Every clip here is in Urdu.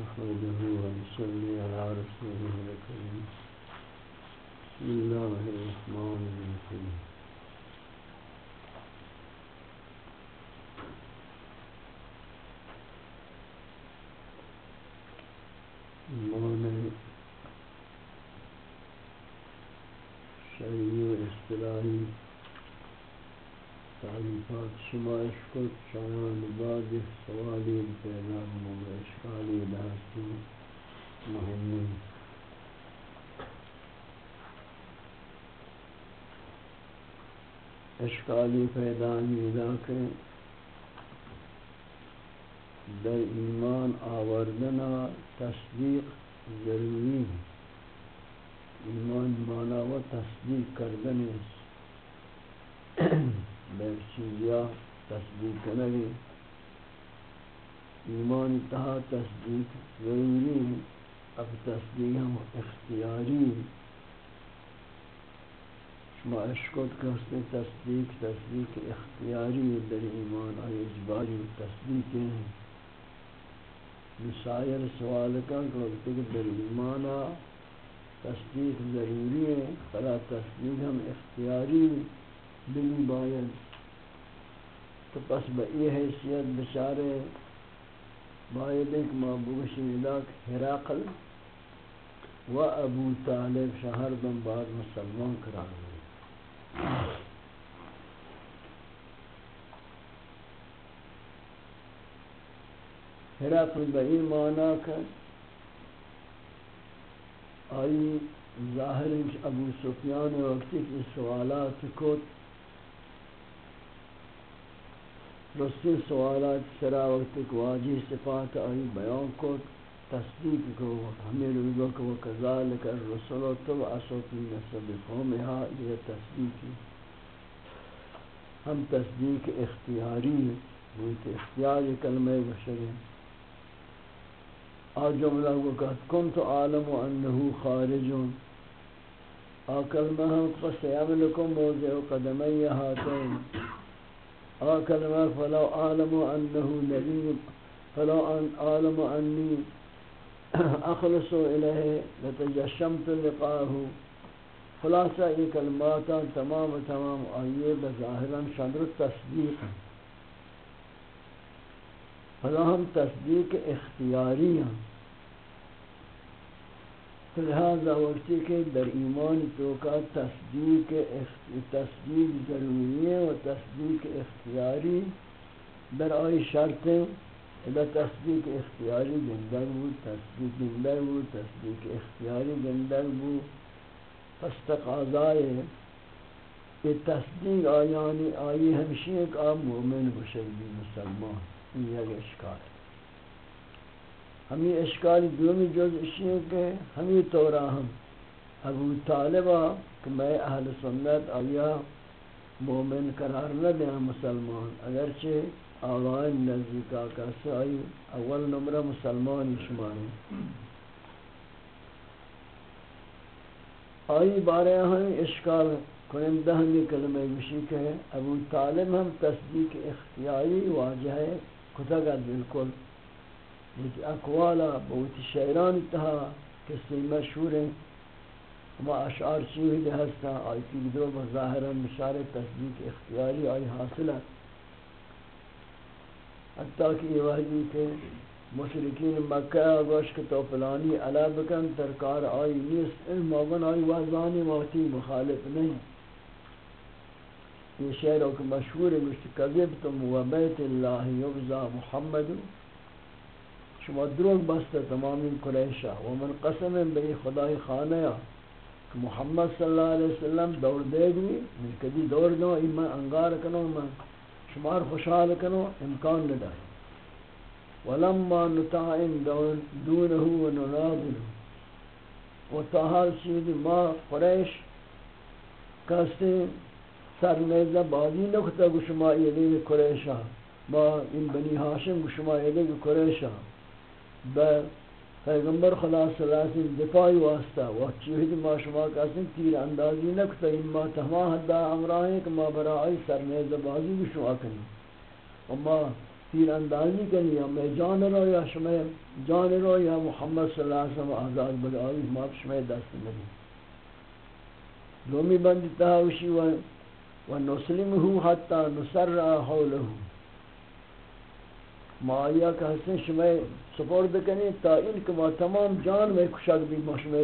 نحمده ونصلي على رسوله الكريم بسم الله الرحمن الرحيم اشکالی پیدا میدا کہ در ایمان آوردنا تصدیق ضروری ایمان مانا و تصدیق کردن بیر چیزیا تصدیق کنگی ایمان تہا تصدیق ضروری اب تصدیق ہم اختیاری شما اشکت کرتے تصدیق تصدیق اختیاری در ایمان آئی اجباری تصدیق ہیں۔ مسائر سوال کا کہ در ایمانا تصدیق ضروری ہے، فلا تصدیق ہم اختیاری بلی باید۔ تو پس بئی حیثیت بشارے، باید ایک معبوش ملاک حراقل و ابو طالب شہر دن بعد مسلمان قرار ہوئی حراقل بئی معنی کر آئی ظاہر ابو سفیان وقتی کی سوالات کو رسل سوالات سرا وقت کو واجی صفات آئی بیان کو تصدیق کو ہمیں روزوں کو وکذالک الرسول تب عصوتی نسب قومها یہ تصدیقی ہم تصدیق اختیاری بویت اختیاری کلمہ بشریں آ جملہ وقت کنت عالم انه خارج آ کلمہ ہم فسیعملکم موضع قدمی هاتین آ کلمہ فلو عالم انه نبی فلو ان عالم انی۔ اخلص الیہ لتجشمت لقاہ خلاصہ یہ کلمات تمام تمام آئیے بظاہرا شندر تصدیق فلا ہم تصدیق اختیاری ہیں. لہذا وقتی کہ در ایمان تو کا تصدیق تصدیق ضروری ہے و تصدیق اختیاری در آئی شرطیں اذا تصدیق اختیاری گندر بود تصدیق گندر بود تصدیق اختیاری گندر بود پس تقاضائے یہ تصدیق آیانی آئی ہمشی ایک آم مومن بشکلی مسلمان، یہ ایک اشکال ہمیں اشکال دومی جز اشی ہے کہ ہمیں طورا ہم۔ ابو طالبہ کہ میں اہل سنت آیا، مومن قرار نہ دیا مسلمان، اگرچہ آوائن نزدیکا کسی اول نمرہ مسلمان شماری آئی بارے ہمیں اشکال کنندہ ہمیں کلمہ بشی کہ ابو طالب ہم تصدیق اختیاری واجہ ہے کتگا بالکل۔ لیکن اقوالا بہت شیران تہا کسی مشہور ہیں۔ ہما اشعار چیوہی دے ہستا آئی کی دو بظاہرہ مشار تصدیق اختیاری آئی حاصل حتیٰ کہ یہ وحدی کہ مشرکین مکہ گوش کے تو پلانی علا بکن ترکار آئی نیست علم آگن آئی وحدانی موتی مخالف نہیں. یہ شعر کہ مشہور مشت کذبتم و بیت اللہ یبزا محمد. شما دروگ بسته تمامی قریشا. و من قسم بی خدای خانه کہ محمد صلی اللہ علیہ وسلم دور دے گی من کدی دور دو ایمان انگار کنو، من شمار خوشحال کنو امکان ندائی ولما نتعین دونه و نناظره و تا حال چیز ما قریش کستے سرمیزہ بازی نکتا گو شما ایدی قریشا ما این بنی هاشم گو شما ایدی قریشا با پیغمبر خدا صلی اللہ علیہ وسلم دفاعی واسطہ، وقت چوہد ما شما کسن تیر اندازی نکتا، این ما تہما حدا امراہیں کہ ما برائی سرمیزہ بازی گو شما کنی و ما تیر اندازی کنی یا میں جان رو یا شما جان رو یا محمد صلی اللہ علیہ وسلم آزاد بگاوی ما شما دست نہیں دومی بند تاوشی و و نسلمه حتی نسر حوله ما آیا کہ حسن شما سپورد کنی تا این که ما تمام جان میں کشک بھی ما شما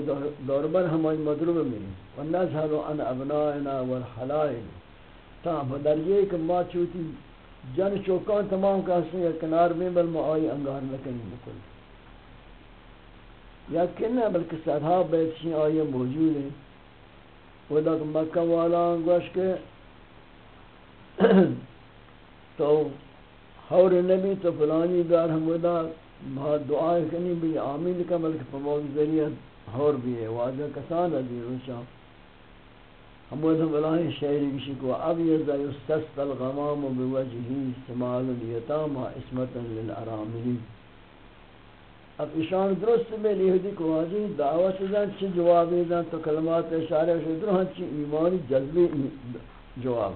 دوربر ہمائی مدروب میریم و نظهر عن ابنائنا والحلائن تا بدریه که ما چوتی جن چوکان تمام کہتے ہیں کنار میں بل ما آئی انگار نکنی بکل یا کنہ بلکہ صدها بیتشین آئی موجود ہیں وہ لگ مکہ والا انگوش کے تو حور نبی تو فلانی دار ہم ودا بہت دعائے کنی بھی آمین کا بلکہ پموز ذریعہ حور بھی ہے، واضح کسان عزیز جی، روشاں حمود بلاہی شعری کشی کو، اب یزا یستسق الغمام بوجہی سمال الیتام اسمتا للاراملی اب اشان درست میں لیہدی کو آجی دعوت دن چی جوابی دن تو کلمات اشارے شدر ہاں، ہن چی ایمانی جذبی جواب۔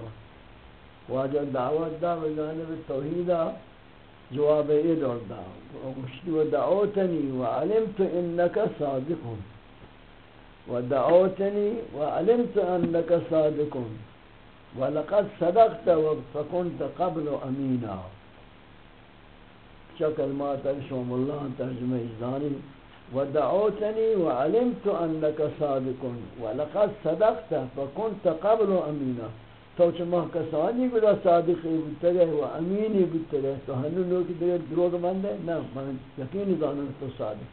واجہ دعوت دا بجانب توحیدہ جواب اے دور دا. و دعوتنی وعلمت انکا صادقون. ودعوتني وعلمت أنك صادق ولقد صدقت فكنت قبل أمينا شكل ما ترشم الله ترجمة إجداني ودعوتني وعلمت أنك صادق ولقد صدقت فكنت قبل أمينا تو چما کسانی بلا صادقی بتگے و امینی بتگے تو ہنو لوگ دیگر دروگ مندے نا من یقینی دانم تو صادق.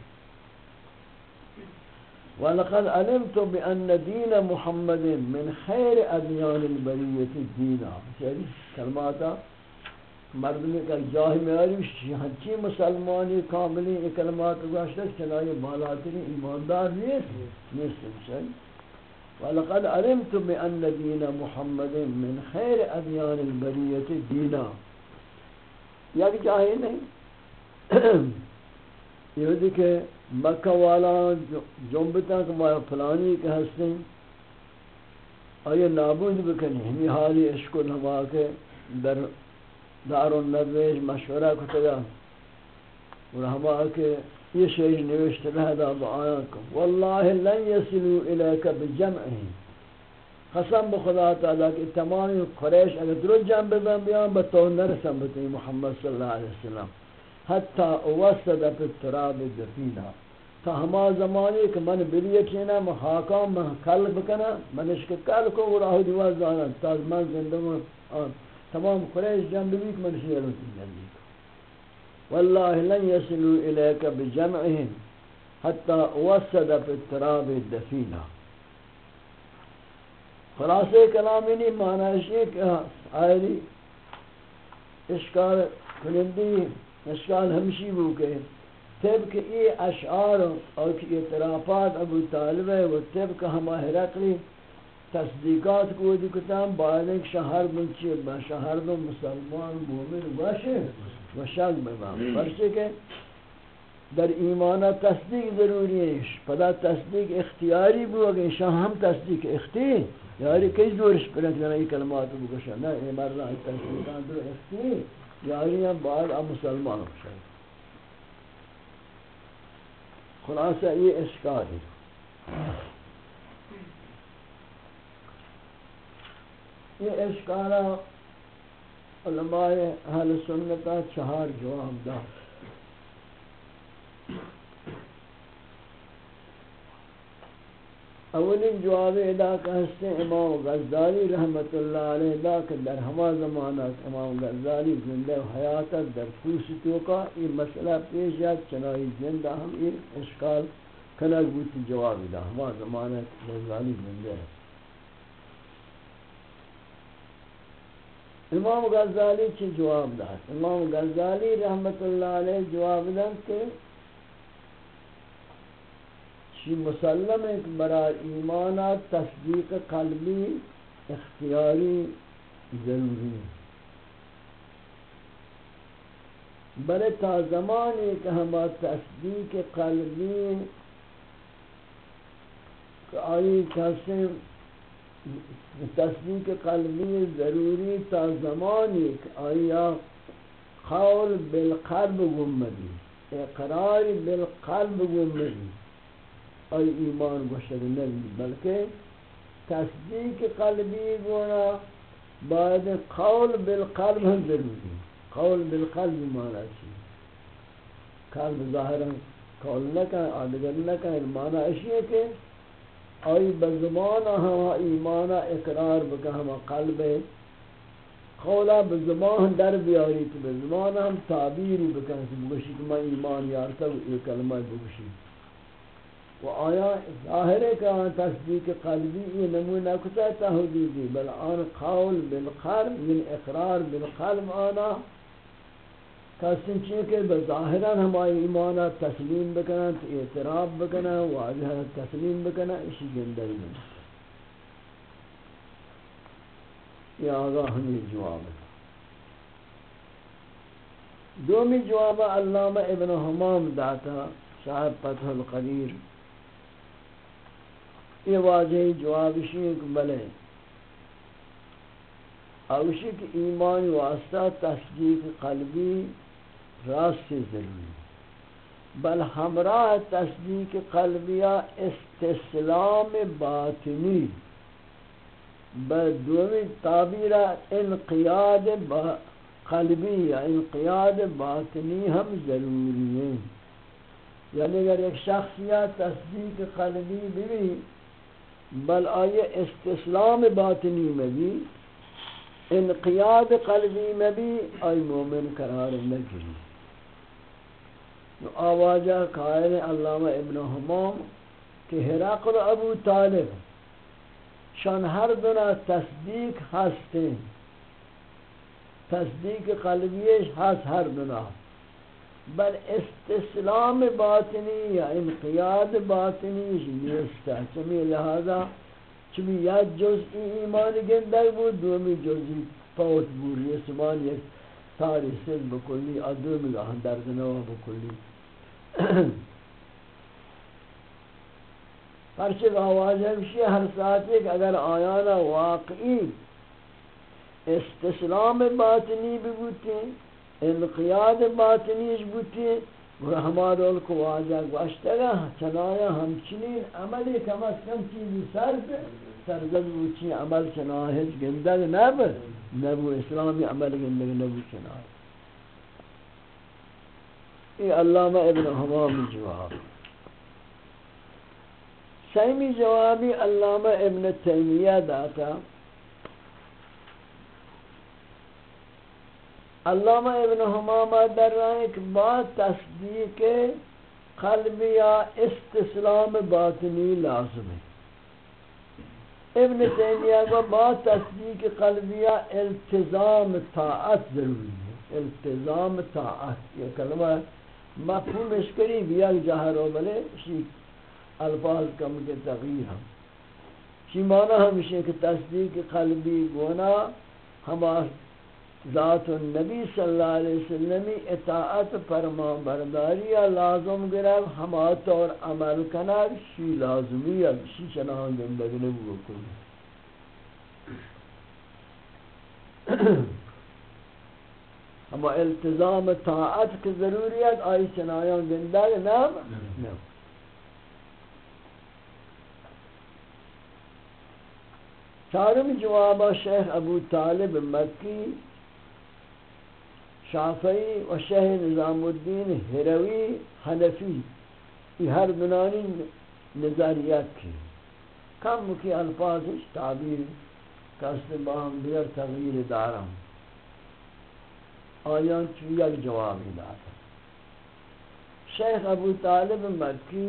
ولقد علمت بأن دين محمد من خير أديان البرية دينا شریف کلماتا مردمی کا جاہ میں آری ہنچی مسلمانی کاملی کلمات گوشتا چنائی بالاتری ایماندار نیست نیست. بشن ولقد علمت بأن دين محمد من خير أديان البرية دينا. یعنی یک جاہی نہیں؟ یہ دیکھے مکہ والا جنبتا کہ میں فلانی کے ہستیں آئیے نابود بکنی ہمی حالی عشق و نما کے در دار النبیش مشورہ کتگا اور ہما کے یہ شیئی نوشت رہا دعایا کم واللہ لن یسلو الیکا بجمعہی قسم بخدا تعالیٰ کہ تمامی قریش اگر درو جنب بن بیان بتو نرسم بتنی محمد صلی اللہ علیہ وسلم. حتی اوسد فی التراب دفینا تا ہما زمانی کہ من بلیے کینا من حاکام من قلب کنا من اشک کل کو راہ دیواز دانا تا من زندہ تمام قریش جنب بھی من شیرون تی جنبی واللہ لن یسلو الیک بجمعهم حتی اوسد فی التراب دفینا خلاصے کلامی نہیں معنی ہے کہ ہاں، آئلی اشکال کنندی، اشکال ہمشی بو کہ طبق ای اشعار اور کی اعترافات ابو طالب و طبق ہما حرقلی تصدیقات کو دی کتام بعد ایک شہر بنچی با شہر دو مسلمان مومن باشه۔ و شک ببام پرچه کہ در ایمانہ تصدیق ضروری ہے پدا تصدیق اختیاری بو اگر شاہ ہم تصدیق اختی یاری کئی زورش پرنک جانا یہ کلمات بکشا نا یہ مرنا تصدیقان در اختی یاری ہم بعد اب مسلمان ہو خلاصہ یہ اشکال ہے۔ یہ اشکالہ علماء اہل سنتا چہار جواب دا۔ اولین جواب ادا کہتے ہیں امام غزالی رحمت اللہ علیہ دا کہ در ہما زمانہ امام غزالی زندہ و حیات در کوشتوں کا یہ مسئلہ پیش یاد چنائی زندہ ہم یہ اشکال کنک بوتی جواب ادا ہما زمانہ غزالی زندہ ہے۔ امام غزالی چی جواب دا امام غزالی رحمت اللہ علیہ جواب دا کہ چی مسلم ایک برا ایمانا تصدیق قلبی اختیاری ضروری بلے تا زمانی کہ ہما تصدیق قلبی آئی کسی تصدیق قلبی ضروری تا زمانی کہ آئی قول بالقلب گمدی، اقرار بالقلب گمدی۔ ای ایمان گوشد نبی، بلکہ تصدیق قلبی گونا بعد قول بالقلب ہم ضروری۔ قول بالقلب مانا چی۔ قلب ظاہرا قول نکن آدگر نکن مانا اشی کہ آئی بزمانا ہما ایمانا اقرار بکا ہما قلب قولا بزمان در بیاری تو بزمانا ہم تعبیری بکن بگوشی کہ میں ایمان یارتا و یہ کلمہ بگوشی و آیا ظاہر ہے کہ تصدیق قلبی یہ نمونہ کتا تحدیدی، بل آن قول بالقلب، من اقرار بالقلب آنا کسن چیئے کہ بظاہران ہمائی ایمانا تسلیم بکنا اعتراف بکنا واضح تسلیم بکنا اسی گندر میں یہ آگاہ ہمیں جواب ہے۔ دومی جواب علامہ ابن حمام داتا، صاحب فتح القدیر۔ یہ واضح جواب شیئے بلے اوشی کہ ایمان واسطہ، تصدیق قلبی راست ضروری بل ہمراہ تصدیق قلبیہ استسلام باطنی۔ بل دومی تعبیرہ انقیاد قلبی یا انقیاد باطنی ہم ضروری ہیں یعنی اگر ایک شخصیت تصدیق قلبی بھی بل آئے استسلام باطنی میں بھی انقیاد قلبی میں بھی آئی مومن قرار نگری آوازہ قائل علامہ ابن حمام کہ حراقل ابو طالب شان ہر دنا تصدیق ہستیں تصدیق قلبیش ہست ہر دنا بل استسلام باطنی یا انقیاد باطنی نیستا چمی لہذا چمی یا جزئی ایمان گندگ بود، دومی جزئی فوت بوری۔ اسمان یک تاری سن بکلی ادومی گاہن درد نوا بکلی۔ پرچک آواز ہے کہ ہر ساتھ ایک اگر آیانا واقعی استسلام باطنی بھی بوتے انقیاد باطنیش بوتے وہ ہمارا کو واجہ گوشتا گا چنایا ہمچنین عملی کم از کم چیزی سر پہ سرزد بوچی، عمل چنایا چناہج گندگ نب نبو اسلامی عمل گندگ نبو چناہج یہ علامہ ابن حمام جواب سیمی جوابی علامہ ابن تیمیہ داتا علامہ ابن حمام در رہا ہے کہ بات تصدیق قلبی یا استسلام باطنی لازم ہے۔ ابن تیمیہ کو بات تصدیق قلبی یا التزام طاعت ضروری ہے۔ التزام طاعت یہ کلمہ ہے۔ مفہوم اشکری بیا جہر و بلے شی الفاظ کم کے تغییر ہم۔ شی معنی ہمشہ کہ تصدیق قلبی گونا ہما ذات النبی صلی اللہ علیہ وسلم اطاعت فرما برداری لازم گرب ہما طور عمل کنر شی لازمی شی چنان گندگ نبو کلی اما التزام طاعت کی ضروریت آئی چنایان گندگ نام نو چارم جوابا شیخ ابو طالب مکی شافعی و شیخ نظام الدین ہروی حنفی یہ ہر بنانی نظریات کی۔ کم کی الفاظش تعبیر کس باہم دیگر تغییر دارم۔ آیان چو یک جوابی داتا شیخ ابو طالب مکی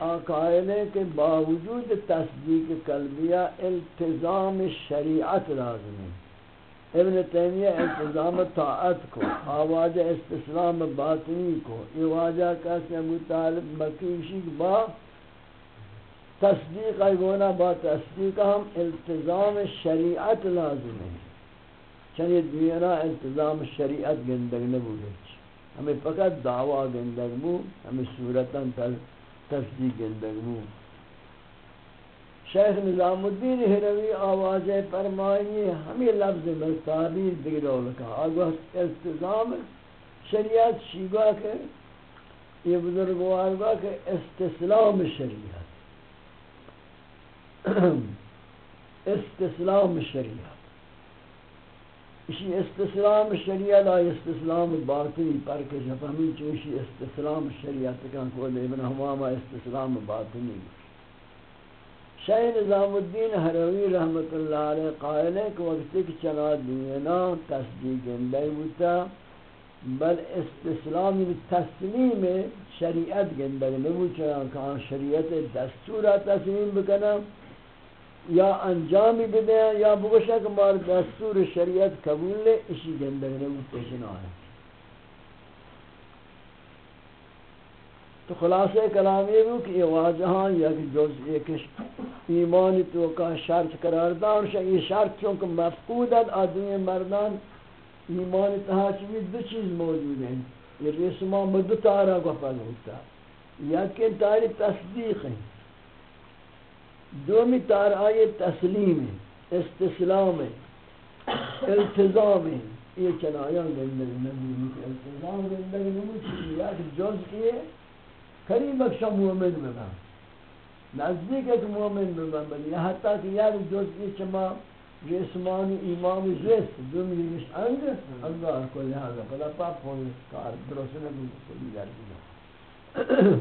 آقائلے کے باوجود تصدیق قلبیہ التزام شریعت لازم ہے۔ ابن تیمیہ التزام طاعت کو، آواز استسلام باطنی کو، یہ واجہ کہتے ابو طالب مکی با تصدیق ایگونا با تصدیق ہم التزام شریعت لازم ہے۔ چنی دینا انتظام شریعت گندگ نبوده. ہمیں فقط دعویٰ گندگ بو ہمیں صورتا تصدیق گندگ بو شیخ نظام الدین ہروی آواز فرمائی ہمیں لفظ میں تعبیر دیگرو آگوہ استظام شریعت شیگا کے، یہ بزرگوار گا کہ استسلام شریعت. استسلام شریعت. اسی استسلام شریعت آئی استسلام باطنی پر کہ جب چوشی استسلام شریعت کان کو دے ابن حمامہ استسلام باطنی شاہ نظام الدین حروی رحمت اللہ علیہ قائل ہے کہ وقت ایک چلا دینا تصدیق اندائی ہوتا، بل استسلام تسلیم شریعت گندگ نبو چنان کہاں شریعت دستورہ تسلیم بکنا۔ یا انجامی بدے یا بگوشا کہ مار دستور شریعت قبول لے اسی گندگ نبو پیشنا ہے تو خلاصہ کلام یہ ہو کہ یہ واضحاں یا کہ جز ایک ایمانی تو کا شرط قرار دا اور یہ شرط چونکہ مفقود ہے آدمی مردان ایمان تہا چوی دو چیز موجود ہیں یہ رسمہ مدو تارا کو پل ہوتا یکن تاری تصدیق ہیں دومی تار تسلیم استسلام التزام یہ چنایان گندگی نبی التزام گندگی نبی یک جز یہ قریب اکشا مومن ببن نزدیک ایک مومن ببن بلی حتی کہ یک جز یہ چما جسمانی ایمان جس دومی ریش انگ انگار کو لہذا پدا پاپ ہوئی کار درست نبی کلی در دینا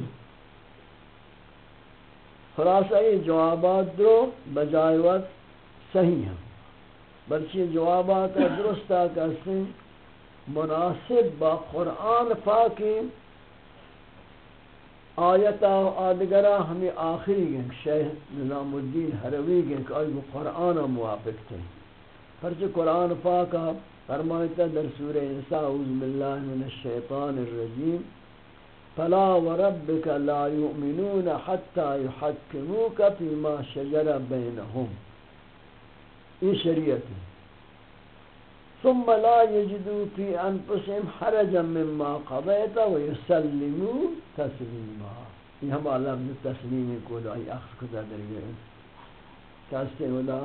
خلاصہ یہ جوابات دو بجائے وقت صحیح ہیں۔ بلکہ جوابات درست کرتے مناسب با قرآن پاکی آیتا و آدگرہ ہمیں آخری گئن شیخ نظام الدین حروی گئن کہ آئی قرآن موافق تھے۔ پرچہ قرآن پاکا فرمائیتا در سورہ نساء، اعوذ باللہ من الشیطان الرجیم۔ فلا وربك لا يؤمنون حتى يحكموك فيما شجر بينهم. یہ شریعت ہے. ثم لا يجدوا في انفسهم حرجا مما قضيت ويسلموا تسليما. یہ ہم علم تسلیم کو لائی اخذ کتا در گئے کہتے ہیں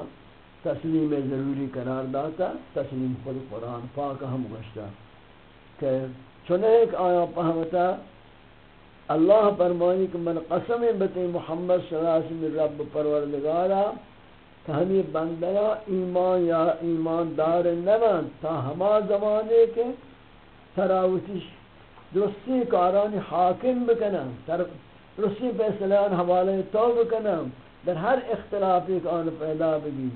تسلیم ضروری قرار داتا، تسلیم خود قرآن پاک ہم گشتا کہ چنے ایک آیا پہمتا اللہ فرمانی کہ من قسم بتے محمد صلی اللہ علیہ وسلم رب پروردگارا کہ ہمیں بندیا ایمان یا ایمان دار نمان تا ہما زمانے کے تراوتی درستی کارانی حاکم بکنم درستی فیصلان حوالے تو بکنم، در ہر اختلافی کا آن پیدا بگی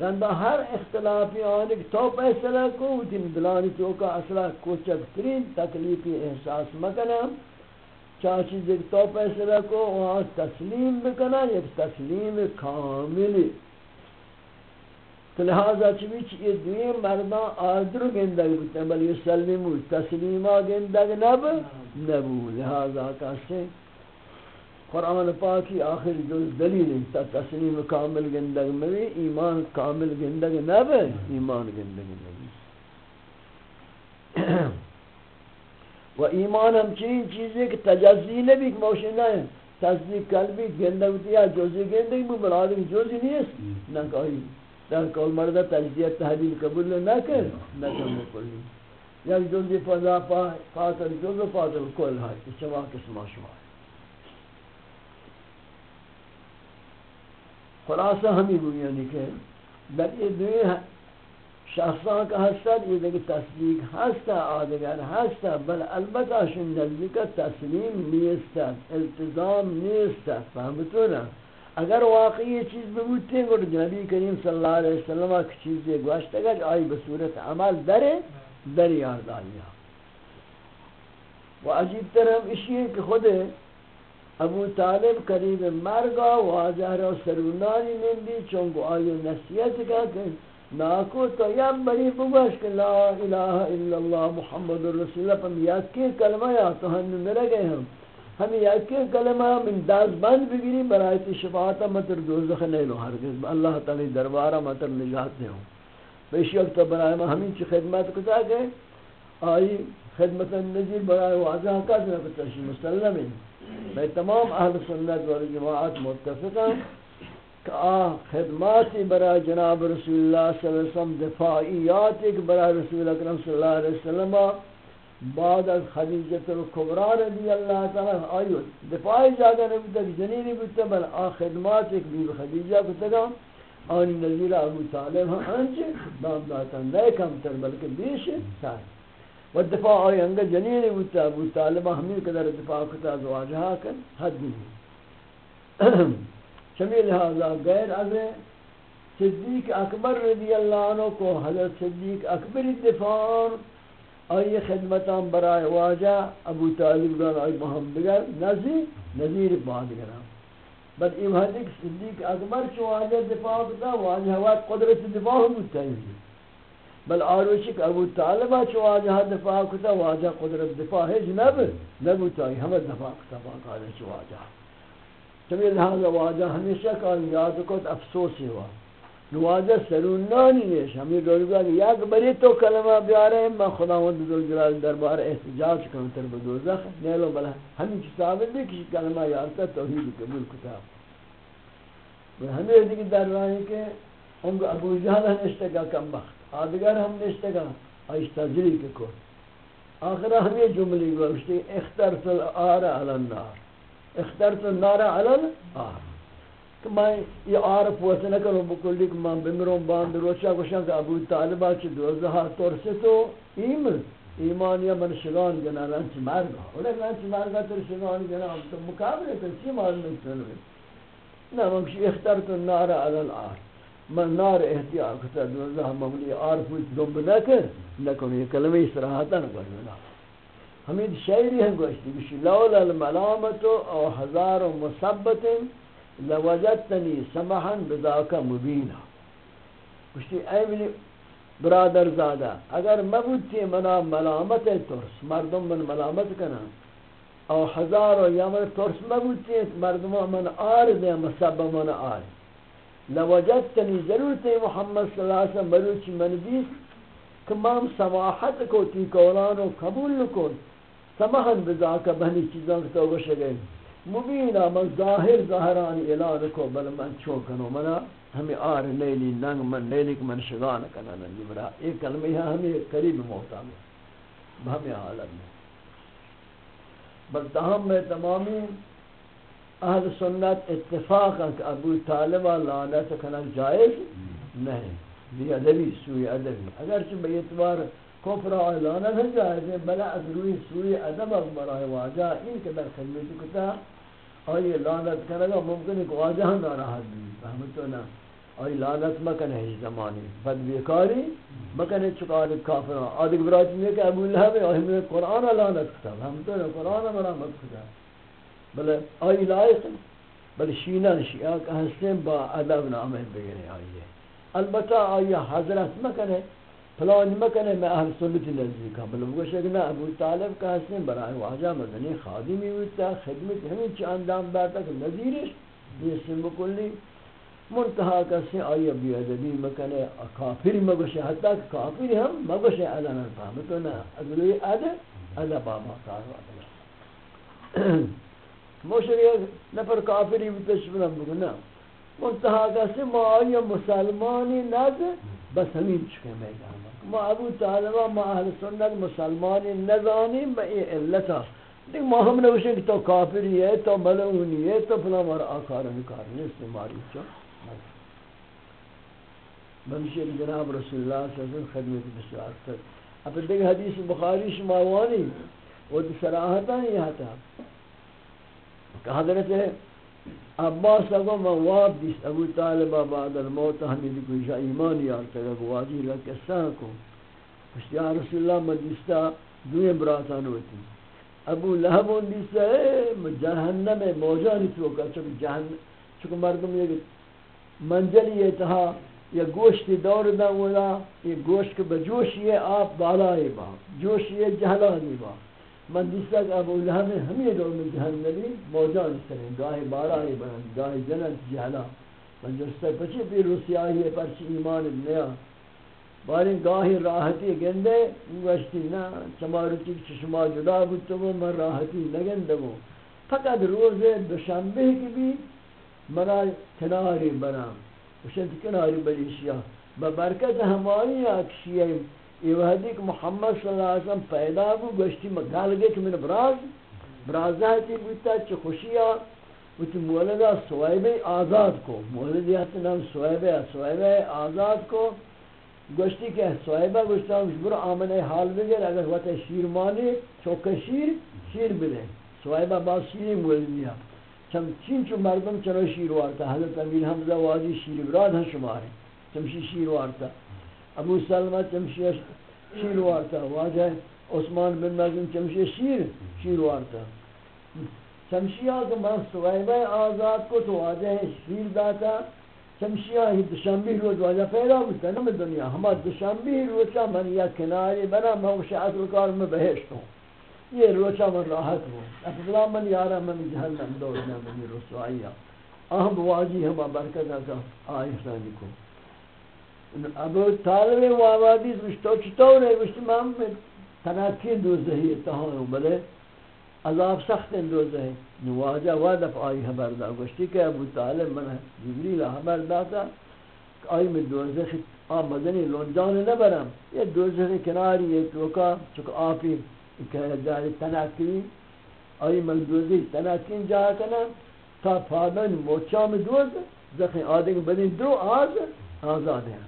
رندہ ہر اختلافی آن تو فیصلہ کو تین دلانی تو کا اصلہ کوچک ترین تکلیفی احساس مکنم۔ چاہ چیز ایک تو فیصلہ کو وہاں تسلیم بکنا ایک تسلیم کاملی لہذا چوی چی، یہ دوی مردان آدر گندگ بودتا بل یہ سلمو تسلیما گندگ نب نبو۔ لہذا کہتے قرآن پاکی آخر جو دلیل ہے، تا تسلیم کامل گندگ موی ایمان کامل گندگ نب، ایمان گندگ نبی۔ و ایمان ہم چین چیزیں کہ تجزی نبی کہ موشن نہیں تصدیق قلبی گندگ بودتا یا جوزی گندگ بود بل آدم جوزی نیست. نہ کہی در کول مرد تجزیه تحلیل قبول نکر نکر مکلی یک جزی فضا فاطر جز فاطر کل های. شما قسم شما خلاصہ ہمیں گوئی یعنی کہ در یہ دوئے شخصان کا حسد یہ دیکھ تصدیق ہستا آدگر ہستا بل البتہ شن نزدیک تسلیم نیستا التزام نیستا فهمتو نا اگر واقعی چیز ببوتے ہیں نبی کریم صلی اللہ علیہ وسلم کی چیز یہ گوشت اگر آئی بصورت عمل درے در یارد آیا و عجیب تر ہم اسی ہے کہ خود ابو طالب قریب مرگا واضح را سرونانی نندی چونکہ آئی نصیحت کا کہ ناکو تو یا بڑی بگوش کہ لا الہ الا اللہ محمد رسول اللہ پر یاد کے کلمہ یا تو ہم نے گئے ہم۔ ہم یکی کلمہ من داز بند بگیری برای تی شفاعتا مطر دوزخ نیلو ہرگز۔ اللہ تعالی دربارا مطر نجات دے ہوں بیشی وقت برای ما ہمین چی خدمت کتا گئے۔ آئی خدمت نجیر برای واضح کت نکتا شی مسلم ہے۔ میں تمام اہل سنت و جماعت متفقا کہ آ خدماتی برای جناب رسول اللہ صلی اللہ علیہ وسلم، دفاعیات ایک برای رسول اکرم صلی اللہ علیہ وسلم، بعد از خدیجت الکبرى رضی اللہ تعالی آیو دفاعی جاگہ نبوتا کہ جنینی بوتا بل آ خدمات ایک بیو خدیجہ کو تگا آنی نظیر ابو طالب ہاں، ہم انچے دام داتا، نئے کم تر، بلکہ بیش سائے و دفاع آئی انگا جنینی بوتا ابو طالب ہمیں قدر دفاع کتا زواجہا کن، حد نہیں چمی لہذا غیر از صدیق اکبر رضی اللہ عنہ کو حضرت صدیق اکبر دفاع آئی خدمتان برای واجہ أبو طالب گان آئی محمد گر نظیر بادگران بل این حدیق صدیق اکبر چو واجہ دفاع کتا واجہ وقت قدرت دفاع ہم بودتا ہے بل آروشک أبو طالبہ چو واجہ دفاع کتا واجہ قدرت دفاع ہے جنب نبوتا ہے ہمیں دفاع کتا باقاعدہ چو واجہ چمی لہذا واجہ ہمیشہ کا یاد کت افسوس ہوا۔ نواجہ سرونانی نیش ہمیں دولگا کہ یک بری تو کلمہ بیارے ہیں۔ میں خداوند دل جلال دربار احتجاج کروں، تر بدوزخ نیلو بلا، ہمیں چی ثابت بھی کسی کلمہ یارتا توحید قبول کتاب ہمیں دیکھ در رہے کہ ان کو ابو جہل ہم نشتگا کم بخت آدگر ہم نشتگا آئیش تجری کے کو آخرہ ہمیں جملی گوشتی اخترت الار علی النار۔ اخترت النار علی الآر کہ میں یہ آر پوچھ نہ کروں، بکلی کہ میں بمروں باند روچا گوشاں کہ ابو طالبہ چی دوزہا ترسے تو ایم، ایمان یا من شگان جنا لنچ مرگا اولا لنچ مرگا تر شگان جنا تو مقابلے کر چی معلوم سنوے نہ ممشی اخترت النار علی الآر من نار احتیار کتا دوزہا مملی آر پوچھ دنب نہ کر یہ کلمہ اسراحتا نہ. کرنا شعری ہیں گوشتی بشی لولا الملامت او ہزار مصبت لوجدتنی سمحا بذاکا مبینا. گوشتی اے منی برادر زادہ، اگر مبودتی منا ملامت ترس، مردم من ملامت کنا. او ہزار یا من ترس مبودتی مردم من آر دے مصب من آر لوجدتنی ضرورت محمد صلی اللہ علیہ وسلم بلوچ من دیس کہ مام سماحت کو تی کولانو قبول کن سمحن بذاک بہنی چیزاں تو گوشے گئے. مبینا من ظاہر ظاہران اعلان کو بل من چوکنو منا ہمیں آر نیلی ننگ من نیلی من شگان کنا ننگی برا. ایک کلمہ ہے ہمیں قریب موتا میں بہمیں حالت میں بل تاہم میں تمامی اہل سنت اتفاق کہ ابو طالبہ لعنت کنا جائز نہیں. بھی ادبی سوئی ادبی. اگرچہ بے اعتبار کفر اعلانہ ہے جائز ہے بلا از روی سوی ادب برای واجہ این که در خدمت کتا آئی لعنت کرے گا، ممکن ہے کہ واجہ ناراحت بھی فهمتو نا آئی لعنت مکن ہے زمانی بد بیکاری مکن ہے چکار کافر آدھگ براتی میں کہ ابو لہب ہے آئی میں قرآن لعنت کتا۔ فهمتو نا قرآن مرامت کتا۔ بلے آئی لائق بل شینان شیعہ کہ ہستیں با ادب نامہ بگرے آئی البتہ آئی حضرت مکن ہے فلان مکنے میں اہل سنت نزدیک ہوں بلو گوشے کہ ابو طالب کا حسن برای واجہ مدنی خادمی ہوتا خدمت ہمیں چی اندام داتا کہ نظیرش دیسن بکلی منتحا کسی آئی ابی ادبی مکنے کافری مگوشے حتی کہ کافری ہم مگوشے علانا فهمتو نا اگلوی ادب ادب بابا کارو موشری نفر کافری بتشبنا بگنا منتحا کسی ما آئی مسلمانی نظر بس ہمیں چکے میدان۔ ما ابو طالبہ ما اہل سنت مسلمان نزانی با ای علتا دیکھ ما ہم نے کہ تو کافری ہے تو ملعونی ہے تو فلا مارا آکار نکار نہیں اس نے ماری چا بمشی جناب رسول اللہ صلی اللہ علیہ وسلم خدمت بسیار تک اب دیکھ حدیث بخاری شماوانی، وہ سراحتا نہیں آتا کہ حضرت ہے عباس اگو من واب دیست ابو طالب بعد الموت حمید کو جا ایمان یارتا گا واجی لکہ ساکو پشت یا رسول اللہ من دیستا دوئے براتان ہوتی. ابو لہبون دیستا ہے جہنم موجانی توکا چکہ جہنم چکہ مردم یہ منجلی یہ تہا یا گوشت دور دا ولا یہ گوشت بجوش یہ آپ بالائے با جوش یہ جہلا جہلانی با من دیستا کہ ابو لہب ہمیں دور میں جہنمی موجان سریں گاہی بارائی برن گاہی جنت، جہلا۔ من جستا پچی پی روسیاہی ہے پرچی ایمان نیا۔ باری گاہی راحتی گندے گوشتی نا چماروتی چشما جدا بود بودتو من راحتی نگندگو فقط روز دوشنبه کی بھی منا کناری برام وشنت کناری بریشیا ببرکت ہماری اکشیہ یہ وحدی کہ محمد صلی اللہ علیہ وسلم پیدا بو گشتی مگال گئے کہ من براز برازہ تی بوتا چھ خوشیا وچ مولدہ سوائب آزاد کو۔ مولدی حتی نام سوائب ہے، سوائب آزاد کو۔ گوشتی کہ سوائبہ گوشتا ہوں برو آمن حال بگر اگر وقت شیر مانی چوک شیر شیر بلے سوائبہ باز شیری مولدی ہے چم چین چو مردم چنو شیر وارتا۔ حضرت امیر حمزہ واضی شیر براد ہن شمارے۔ چمشی شیر وارتا۔ ابو سلمہ چمشی شیر وارتا واجہ عثمان بن مزن چمشی شیر شیر وارتا چمشی آگا من سوائبہ آزاد کو تو واجہ شیر داتا چمشی آگا دشنبی روز واجہ پیدا بودتا نمی دنیا۔ ہما دشنبی روچا من یا کناری بنا موش اصل کار میں بہشت ہوں۔ یہ روچا من راحت ہو۔ افضلا من یارا من جہنم، دوڑنا من رسوائیا اہم واجی ہما برکت کا آئی حسانی کو اب طالب وابادی رشتو چطور ہے رشت مام میں تناکی دوزہی اتحان بلے عذاب سخت دوزہی نواجہ وادف آئی حبر دا گوشتی کہ ابو طالب من جبریل حبر داتا آئی میں دوزخ آ مدنی لونجان نبرم یہ دوزخ کناری یہ توکا چکا آپی کہ دار تناکی آئی من مندوزی تناکین جا کنا تا پادن موچام دوز زخی آدھگ بدین دو آز آزاد ہیں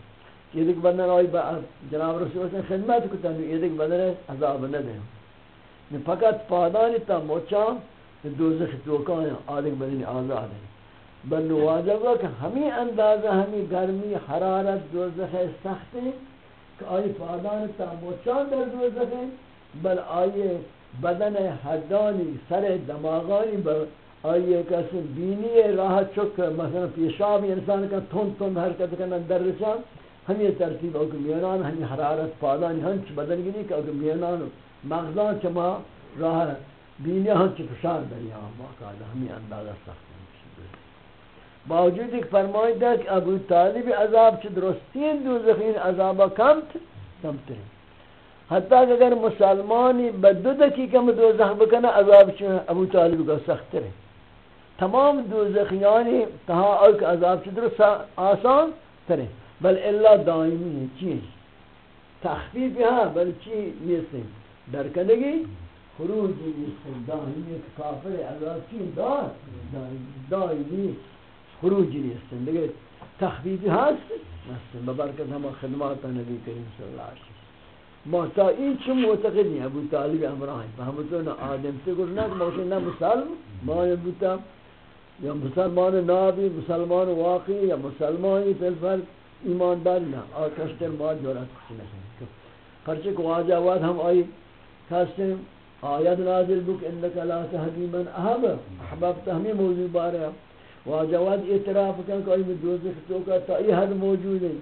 یہ دیکھ بندن آئی با جناب رسول اللہ خدمت کتا یہ دیکھ بندن عذاب ندیں فقط پادانی تا موچام دوزخ توکان آدھگ بدین آزاد ہیں بل واجب کہ ہمیں اندازہ، ہمیں گرمی، حرارت، دوزخ سخت ہے کہ آئی پادان تا موچام در دوزخ ہیں بل آئیے بدن حدانی، سر دماغانی، بل آئیے کسی بینی راہ چک مثلا پیشاب انسان کا تھن تھن حرکت کرنا در رسا ہم یہ ترتیب اوک میانان ہم حرارت پادانی ہنچ بدن گری کہ اوک میانان مغزان چما راہ بینی ہم ہنچ پشار دریا باقاعدہ ہمیں اندازہ سخت باوجود ایک فرمائی دا کہ ابو طالب عذاب چھ درستین دوزخین عذابہ کمت کمترین حتی اگر مسلمانی بدو دقیقہ دوزخ بکنا، عذاب چون ابو طالب کا سخت رہے۔ تمام دوزخیانی تہا اوک عذاب چدر آسان ترے۔ بل اللہ دائمی ہے چیز تخفیف ہاں بل چی نیستیں درکنگی خروجی نیستیں دائمی کافر عذاب چی؟ دار دائمی خروجی نیستیں دیکھیں تخفیف هست ہاں ببرکت ہم خدمات نبی کریم صلی اللہ علیہ وسلم۔ ما تا این چه معتقدی؟ ابو طالب امراه فهمتون آدم سے گل نہ موشن نہ مسلم ما بوتا یا مسلمان نابی، مسلمان واقعی، یا مسلمانی، فلفل. ایماندار نہ اور کشتر ما جورت کچھ نہیں پرچہ کو آجا واد ہم آئی، کہتے آیت نازل بک انکا لا تهدی من احب، احباب تہمی موضوع بارے واجا واد اعتراف کن کہ آئی دوزخ تو کا تا یہ حد موجود ہے۔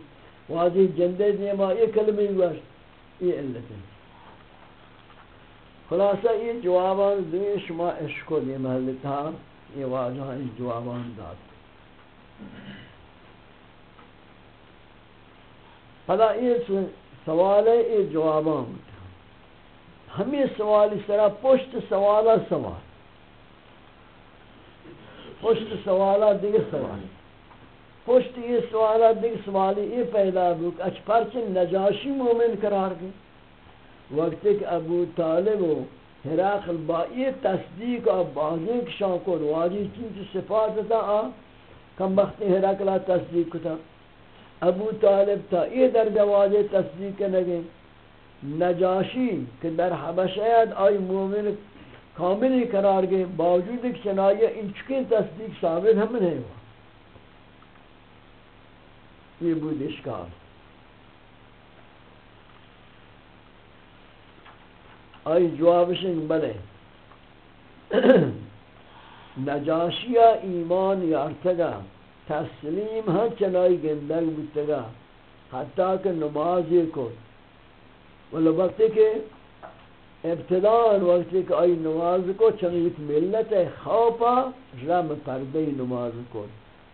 واجی جندے دیما یہ کلمہ گوشت یہ علت ہے۔ خلاصہ یہ جوابان دے، شما عشق یہ محل تھا یہ واجہ ان جوابان داد۔ پدا یہ سوال ہے یہ جوابان ہمیں سوال اس طرح پشت سوالا سوال. پشت سوالا دیگر سوال. پشت یہ سوالات دیکھ سوالی یہ پیدا بک اچھ پرچن نجاشی مومن قرار گئے وقت کہ ابو طالب و حراقل با یہ تصدیق و بازی کشان کو واجی چیز صفات تا آ، کم وقت حراقلہ تصدیق تا ابو طالب تا یہ درجہ واجی تصدیق نگے نجاشی کہ در حبشیت آئی مومن کاملی قرار گئے، باوجود کہ چنائیہ ان چکین تصدیق ثابت ہم نہیں ہوا۔ یہ بود اشکال۔ آئی جوابشن بلے۔ نجاشیہ ایمان یارتگا تسلیم ہاں چنائی گندگ بودتگا حتیٰ کہ نمازی کو ولو مطلب وقتی کہ ابتدان وقتی کہ آئی نماز کو چنویت ملت خوفا رم پردی نماز کو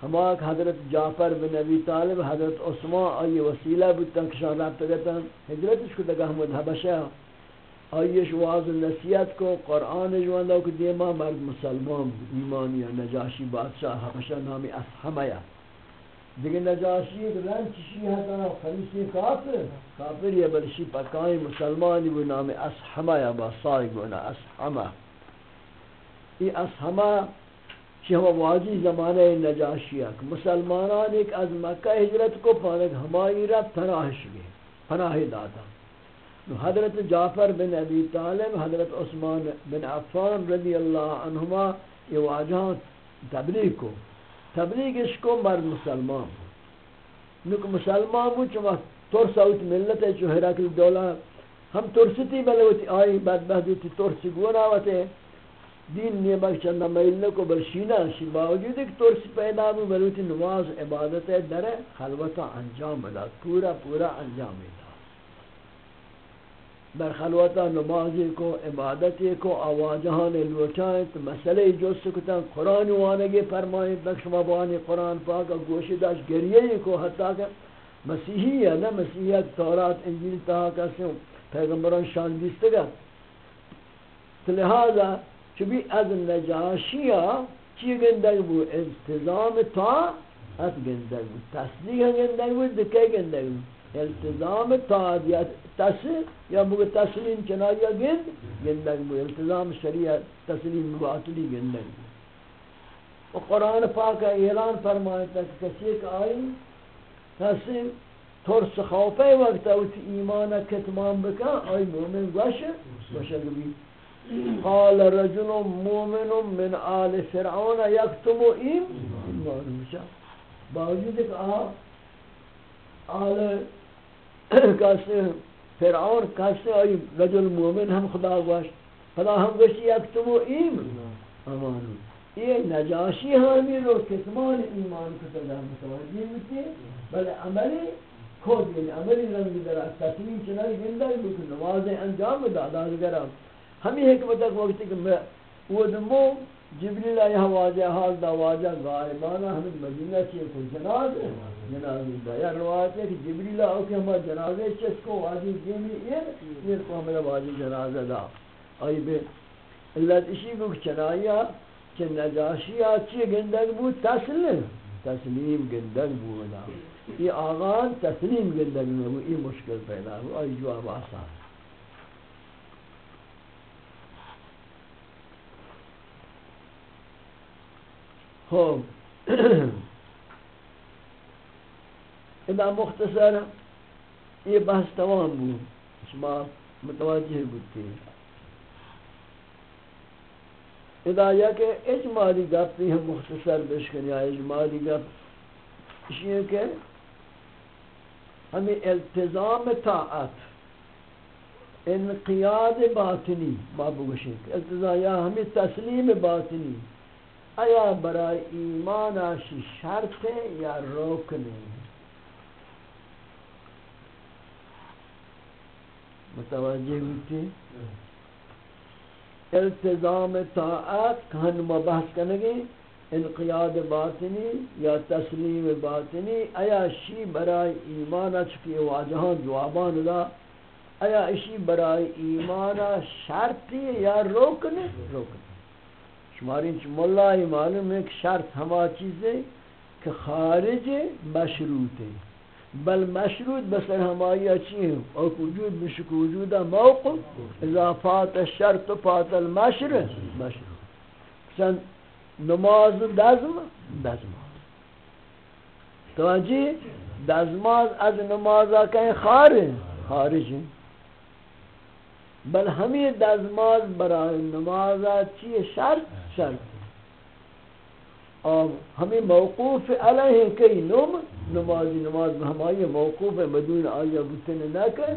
ہما حضرت جعفر بن ابی طالب، حضرت عثمان، آئی وسیلہ بودتاں کشان رابطہ گتا حجرتش کو دگا حمد حبشہ۔ آئیش واضح نصیحت کو، قرآن جواندہ کہ دیما مرد مسلمان، ایمانی نجاشی بادشاہ ہمشہ نامی اسحمیہ دیکھ نجاشی ایک رنگ رنچ شیحتا خلیصی کافر۔ کافر یہ بلشی پکائیں مسلمانی وہ نام اسحمیہ باسائی گونا اسحمہ یہ اسحمہ چی ہم واجی زمانہ نجاشی نجاشیہ مسلمانان ایک از مکہ ہجرت کو، پانک ہمائی رب پناہش گئے پناہ دادا۔ حضرت جعفر بن ابی طالب، حضرت عثمان بن عفان رضی اللہ عنہما، یہ واجہ تبلیغ کو، تبلیغ اس کو مرد مسلمان نک مسلمان ہو چما ترس اوت ملت ہے جو ہراکل دولا ہم ترستی بلوتی آئی بدبہدوتی ترسی گونا ہوتے دین نیمک چند میل کو بلشینا شی باوجود ایک ترسی پیدا بھی بلوتی نماز عبادت در خلوتا انجام بلا پورا پورا انجام بلا در خلوتا نمازی کو، عبادتی کو آواجہان لوچائیں تو مسئلہ جو سکتا قرآن وانگی فرمائیں بخشما بانی قرآن پاک گوشی داشت گریہی کو حتیٰ کہ مسیحی ہے نا مسیحیت تورات، انجیل تہا کسی پیغمبران شان دیستگا تو لہذا چبی از نجاشیہ چی گندگ بو؟ انتظام تا ات گندگ بو، تصدیق گندگ بو، دکے گندگ بو۔ التزام تادیت تس یا بو تسلیم چنایا گند گندگ بو التزام شریعت، تسلیم باطلی گندگ بو و قرآن پاک اعلان فرمائتا کہ کسی ایک آئی تسلیم، ترس خوفے وقت اوتی ایمان کتمان بکا آئی مومن گوش گوشک بھی قال رجل مومن من آل فرعون یکتم ایمان. باوجود کہ آل کسی فرعون کسی آئی رجل مومن ہم خدا گوش خدا ہم گوشی اکتمو ایم امانو یہ نجاشی ہمی رو کتمان ایمان کتنا متوجہ متی بل عملی خود یعنی عملی رنگی در تسلیم چنائی گندہ بکن نماز انجام دادا گرم ہمی حکمت ایک وقت کہ میں وہ دمو جبریل آیا واجہ حال دا واجہ غائبانا ہمیں مدینہ چیئے کو جناز جنازی دا یا روایت ہے کہ جبریل آیا کہ ہمیں جنازے چس کو واجی جیمی ایر ایر کو ہمیں واجی جنازہ دا آئی بے اللہ تشی کو چنائیا کہ نجاشی آچی گندگ بود تسلیم تسلیم گندگ بودا یہ آغاز تسلیم گندگ میں وہ یہ مشکل پیدا ہو آئی جواب آسان۔ خب ادا مختصر یہ بحث تمام بود شما متوجہ بودتی ادا یا کہ اجمالی گفتی ہم مختصر بشکن یا اجمالی گفت اس یہ کہ ہمیں التزام طاعت، انقیاد باطنی بابو گشن التزام یا ہمیں تسلیم باطنی۔ آیا برای ایمان آشی شرط یا رکن؟ متوجہ ہوتی التزام طاعت کہن مبحث کرنگی انقیاد باطنی یا تسلیم باطنی آیا شی برای ایمان چکی واجہان جوابان دا؟ آیا اشی برای ایمان شرطی یا رکن رکن شماری انچ ملہ معلوم ہے کہ شرط ہما چیز ہے کہ خارج مشروط ہے بل مشروط بسر ہمائی اچھی ہیں اور وجود بشک وجودہ موقف اذا فات الشرط فات المشر مشروط۔ سن، نماز دزم؟ دزم۔ توجہ؟ دزماز از نمازہ کہیں خارج خارج۔ ہیں بل ہمیں دزماز برای نمازہ چیئے شرط شرط۔ ہمیں موقوف علیہ کئی نم، نمازی نماز میں ہماری موقوف بدون آیا بتن نہ کر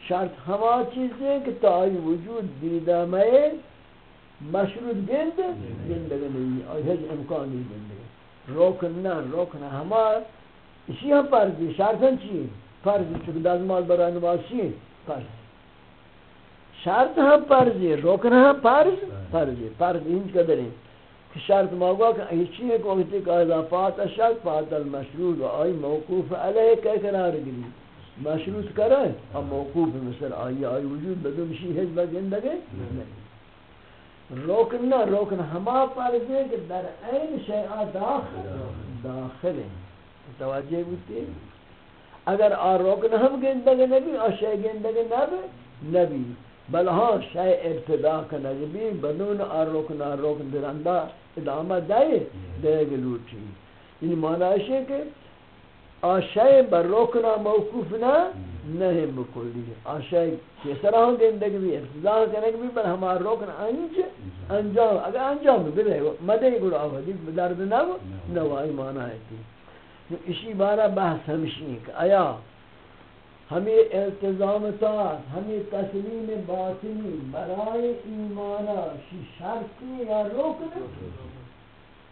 شرط ہما چیز ہے کہ تا آئی وجود دیدہ میں مشروط گند گندگ نہیں اور ہیچ امکان نہیں گندگ روکن نہ روکن ہما اسی ہم فرض پرزی شرطن چیئے پرزی چکہ دازمال برای نماز چیئے پرزی شرط ہم پرزی روکنا ہم پرز پرزی پرز انچ قدر ہیں۔ کہ شرط موقع کہ ایچی ایک وقتی کہ اذا فات شرط فات المشروط و آئی موقوف علیہ کہ قرار گلی مشروط کرے ہم موقوف مثل آئی آئی وجود بدون شی حج بگندگے روکن نہ روکن ہما فرض ہے کہ در این شیعہ داخل داخل. ہیں توجہ بودتی اگر آ روکن ہم گندگے نبی، آ شیع گندگے نبی نبی. بل ہاں شیع ابتدا کا نبی بدون آ روکن آ روکن درندہ ادامہ دائے دے گلوٹی یعنی معنی ہے کہ آشای بر رکنا موقوف نہ نہیں بکلی آشای کس طرح گندگی بھی ابتدا کرنے بھی بل ہمارا رکن انج، انجام۔ اگر انجام بلے مدے گڑا آوازی درد نہ نوائی مانا ہے۔ اسی بارہ بحث ہمشی ہے کہ آیا ہمیں التزام تاعت ہمیں تسلیم باطنی برائے ایمانا، شی شرطی یا رکن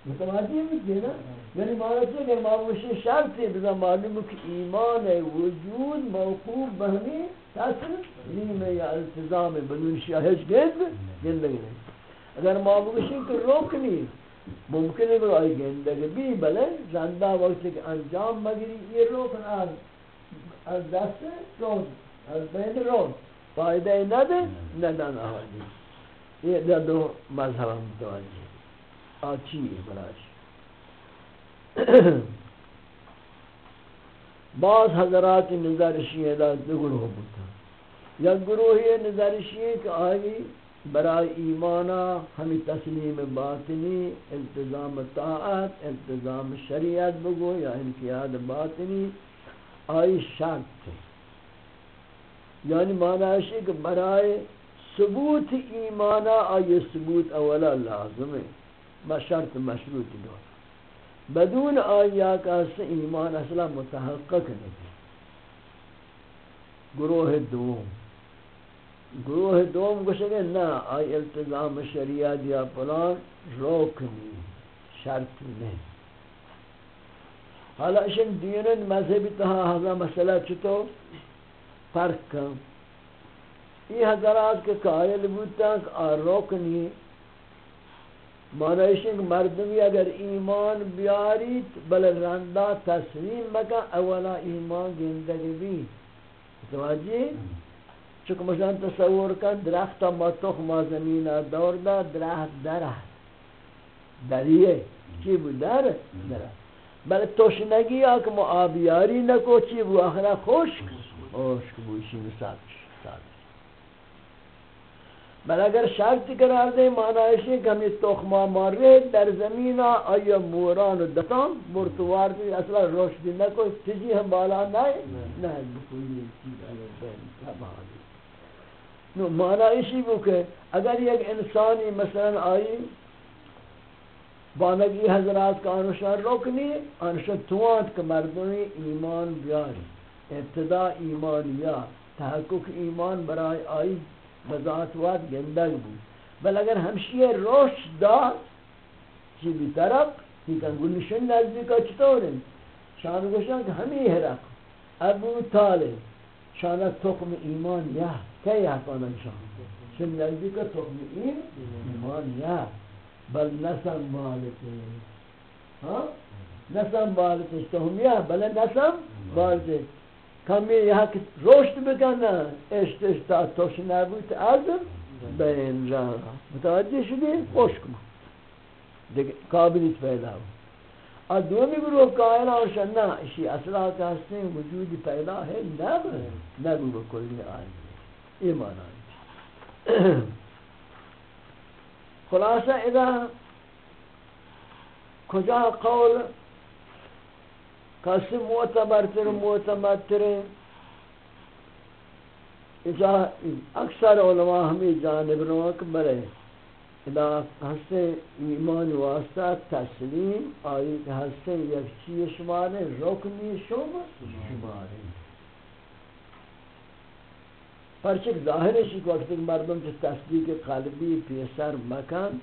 متوجہ بھی نا؟ یعنی معنی چاہے کہ معموشی شرط ہے بزا معلوم کہ ایمان وجود موقوف بہنی تسلیم یا التزام بدون شاہج گند، گندگی نہیں۔ اگر معموشی کہ روکنی ممکن ہے کہ آئی گندگی بھی بلے، زندہ وقت کہ انجام مگری یہ روکن آل از دست رون، از بین رون. فائدہ ندے ندن آوازی یہ دو مذہب ہم متوجہ آچی براش. بعض حضرات نظر شیعہ دا دو گروہ بودتا یا گروہ نظر شیعہ کہ آئی برای ایمانا ہمیں تسلیم باطنی، التزام طاعت، التزام شریعت بگو یا انقیاد باطنی آئی شرط یعنی معنی ہے کہ برای ثبوت ایمانا آئی ثبوت اولا لازم ہے۔ بشرط مشروط دو۔ بدون آیا کا ایمان اصلا متحقق نہیں گروہ دوم۔ گروہ دوم گوشے گے نا آئی التزام شریعت یا پلان روکنی شرط نہیں۔ حالا اشن دینن مذہبی تہا حضا مسئلہ چھتو فرق کم یہ حضرات کے قائل بودتا کہ آ روکنی معنی کہ مردمی اگر ایمان بیارید بل رندہ تسلیم مکا اولا ایمان گندگی بھی توجہ چکہ مشان تصور کن، درخت ما تخ ما زمین دور دا درخت درخت دریئے چی بود؟ در؟ درخت. بل توشنگی آکھ ما آبیاری نکو چی بود آخرا خوشک خوشک بود اسی مثال ساتھ بل اگر شرط قرار دے معنی ہے کہ ہمیں تخمہ مارے، در زمین آیا موران و دتان، مرتوار دی، اصلا روشدی نہ کوئی تجی ہم بالا نہیں نہیں بکلی چیز اگر بین تباہی نو معنی اسی بو کہ اگر یک انسانی مثلا آئی بانگی حضرات کا انشان روکنی انشان توانت کہ مردمی ایمان بیاری۔ ابتدا ایمان یا تحقق ایمان برای آئی بذات واد گندگ بود۔ بل اگر ہمشی روش داد چی بھی طرف ہی کن گلشن نزدیکا چطور ہیں شان گوشن کہ ہمیں حرق۔ ابو طالب، شان تقم ایمان یا کئی یا کانا شان شن نزدیکا تقم ایمان یا۔ بل نسم بالتے ہاں؟ نسم بالتے تو ہم یا بل نسم بالتے کمی یک رشد بکنه اشت اشتا توش نبود ازم بین را. متوجه شدی؟ خوش کن. دیگه قابلیت پیدا ہو. اور دومی گروہ قائل آشان نا. اسی اصلاح کہستے ہیں. وجود پیدا ہے. نب نبو بکلی آئی ایمان آئی خلاصہ اذا کجا قول کسی معتبر تر معتبر تر۔ اکثر علماء ہمیں جانب روک برے ادا ہستے ایمان واسطہ، تسلیم آئی کہ ہستے یک چیز شمارے رکنی شما شمارے پرچک ظاہر ہے کہ وقت مردم کی تصدیق قلبی پیسر، مکان،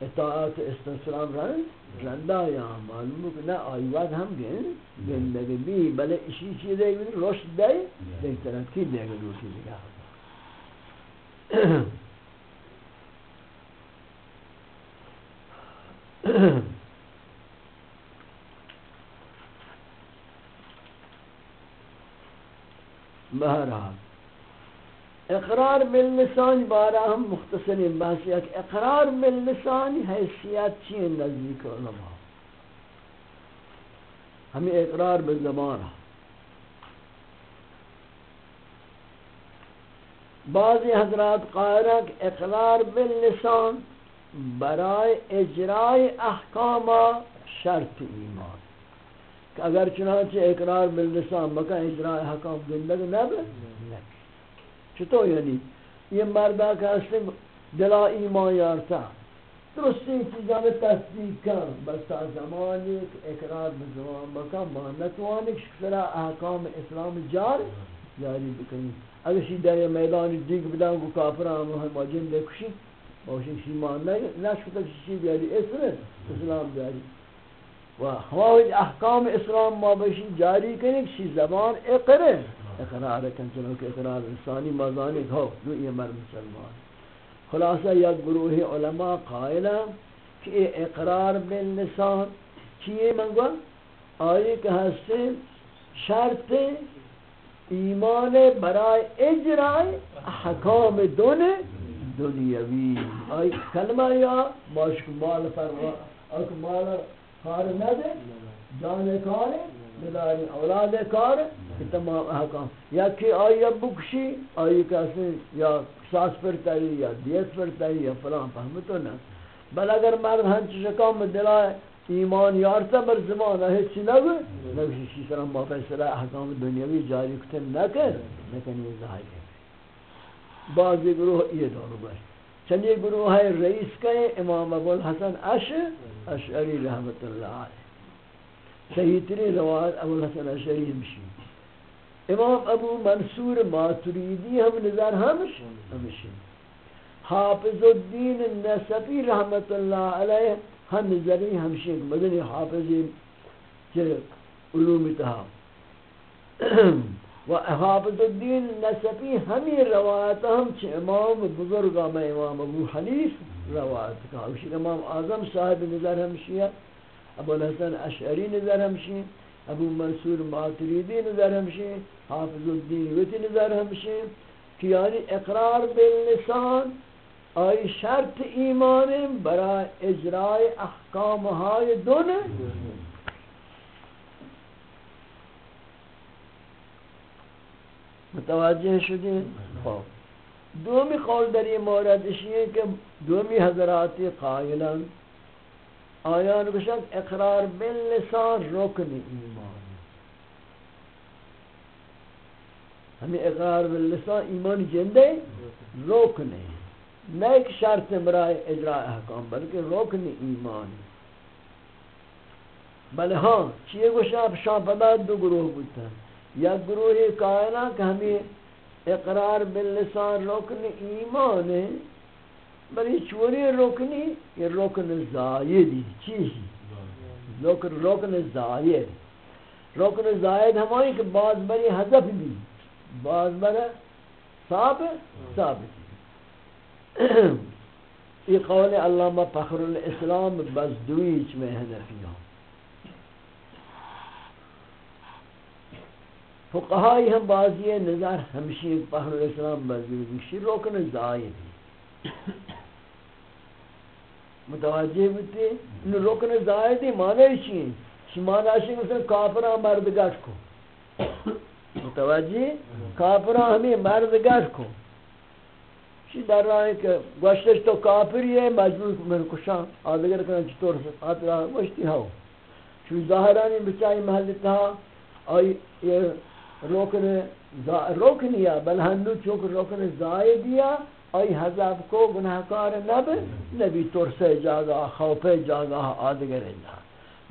اطاعت استسلام رن رندا یا معلوم کہ نہ آیواد ہم گئے زندگی بھی بلے اسی چیز دے گی روش دے دیکھ طرح کی دے گا دوسری جگہ بہرحال اقرار باللسان بارہ ہم مختصر بحث ہے کہ اقرار باللسان حیثیت چیئے نزدیک علماء؟ ہمیں اقرار بالزبان بعضی حضرات قائرہ کہ اقرار باللسان برائے اجرائے احکام شرط ایمان۔ کہ اگر چنانچہ اقرار باللسان مکہ اجرائے حکام زندگ نب چطور یعنی؟ یہ مردہ کا اسم دلا ایمان یارتا درستی چیزان تصدیق کن. بس تا زمانی کہ اقرار به زمان بزمان مکہ مانتوانی شکرہ احکام اسلام جار جاری بکنی اگر شی در میدان دیگ بدن کو کافران ہم جن کشی باشی شی مان نہیں نہ شکتا بیاری؟ اسم اسلام جاری و ہمارے احکام اسلام ما بشی جاری کریں شی زبان اقرے اقرار کن چنو کہ اقرار انسانی مزانی ہو دو یہ مر مسلمان۔ خلاصہ یک گروہ علماء قائلہ کہ اقرار باللسان چیئے منگوا؟ آئے کہ ہستے شرط ایمان برای اجرای حکام دون دنیاوی۔ آئی کلمہ یا باشک مال فرما، اک مال کار نده جان کار نداری اولاد کار تمام احکام۔ یا کہ آئی بکشی آئی کسی یا ساس پر تایی یا دیت پر تایی یا فلان فهمتو نه بل اگر مرد ہنچ شکام دلائے، ایمان یارتا بر زمان ہے چی نگو نگوشی شی سرم با فیصلہ احکام دنیاوی جاری کتن نکر نکن یہ ظاہر ہے۔ بعضی گروہ یہ دور باش چلیے گروہ ہے رئیس کہیں، امام ابو الحسن اش، اشعری رحمت اللہ علیہ۔ صحیح تری روایت ابو الحسن اشعری مشی امام ابو منصور ماتریدی ہم نظر ہمش ہمشی حافظ الدین النسبی رحمت اللہ علیہ ہم نظری ہمشی مدنی حافظی کہ علوم تہا و حافظ الدین نسبی ہمی روایت ہم چھ امام بزرگا میں امام ابو حنیف روایت کا اوشی امام اعظم صاحب نظر ہمشی ابو الحسن اشعری نظر ہمشی، ابو منصور ماتریدی نظر ہمشی، حافظ الدین ویتی نظر ہمشی۔ کہ یعنی اقرار باللسان، آئی شرط ایمان برای اجرای احکام های دونه متوجہ شدین خوب دومی قول در یہ مورد اشیئے کہ دومی حضرات قائلن آیان بشک اقرار باللسان رکن ایمان. ہمیں اقرار باللسان ایمان جندے رکن. ہے نہ ایک شرط برائے اجراء احکام، بلکہ رکن ایمان. بل ہاں چیئے گو شاپ شاپ پدا دو گروہ بودتا یا گروہ کائنا کہ ہمیں اقرار باللسان رکن ایمان ہے بلی چوری رکنی یہ رکن زائدی چیزی رکن زائد رکن زائد ہمائی کہ بعض بری حضب بھی۔ بعض بری ثابت ثابت یہ قول علامہ فخر الاسلام بزدویچ میں حنفیہ فقہائی ہم بازی نظر ہمشی فخر الاسلام بزدویچ۔ رکن زائد متوجہ بیتے ان رکن زائدی معنی چیئے چی معنی چیئے مثلا کافران مرد گشت کو۔ متوجہ؟ کافران ہمیں مرد گشت کو۔ چی در راه که گوشتش تو کافری ہے مجبور کو من کشان آدگر کنن چطور آترا گوشتی ہاو چون ظاہرانی بچائی محل تھا، آئی یہ روکن روکنیا بل ہندو چونکہ روکن زائدیا آئی حضاب کو گناہکار نب، نبی ترسے جاگا خوف جاگا آدگر اللہ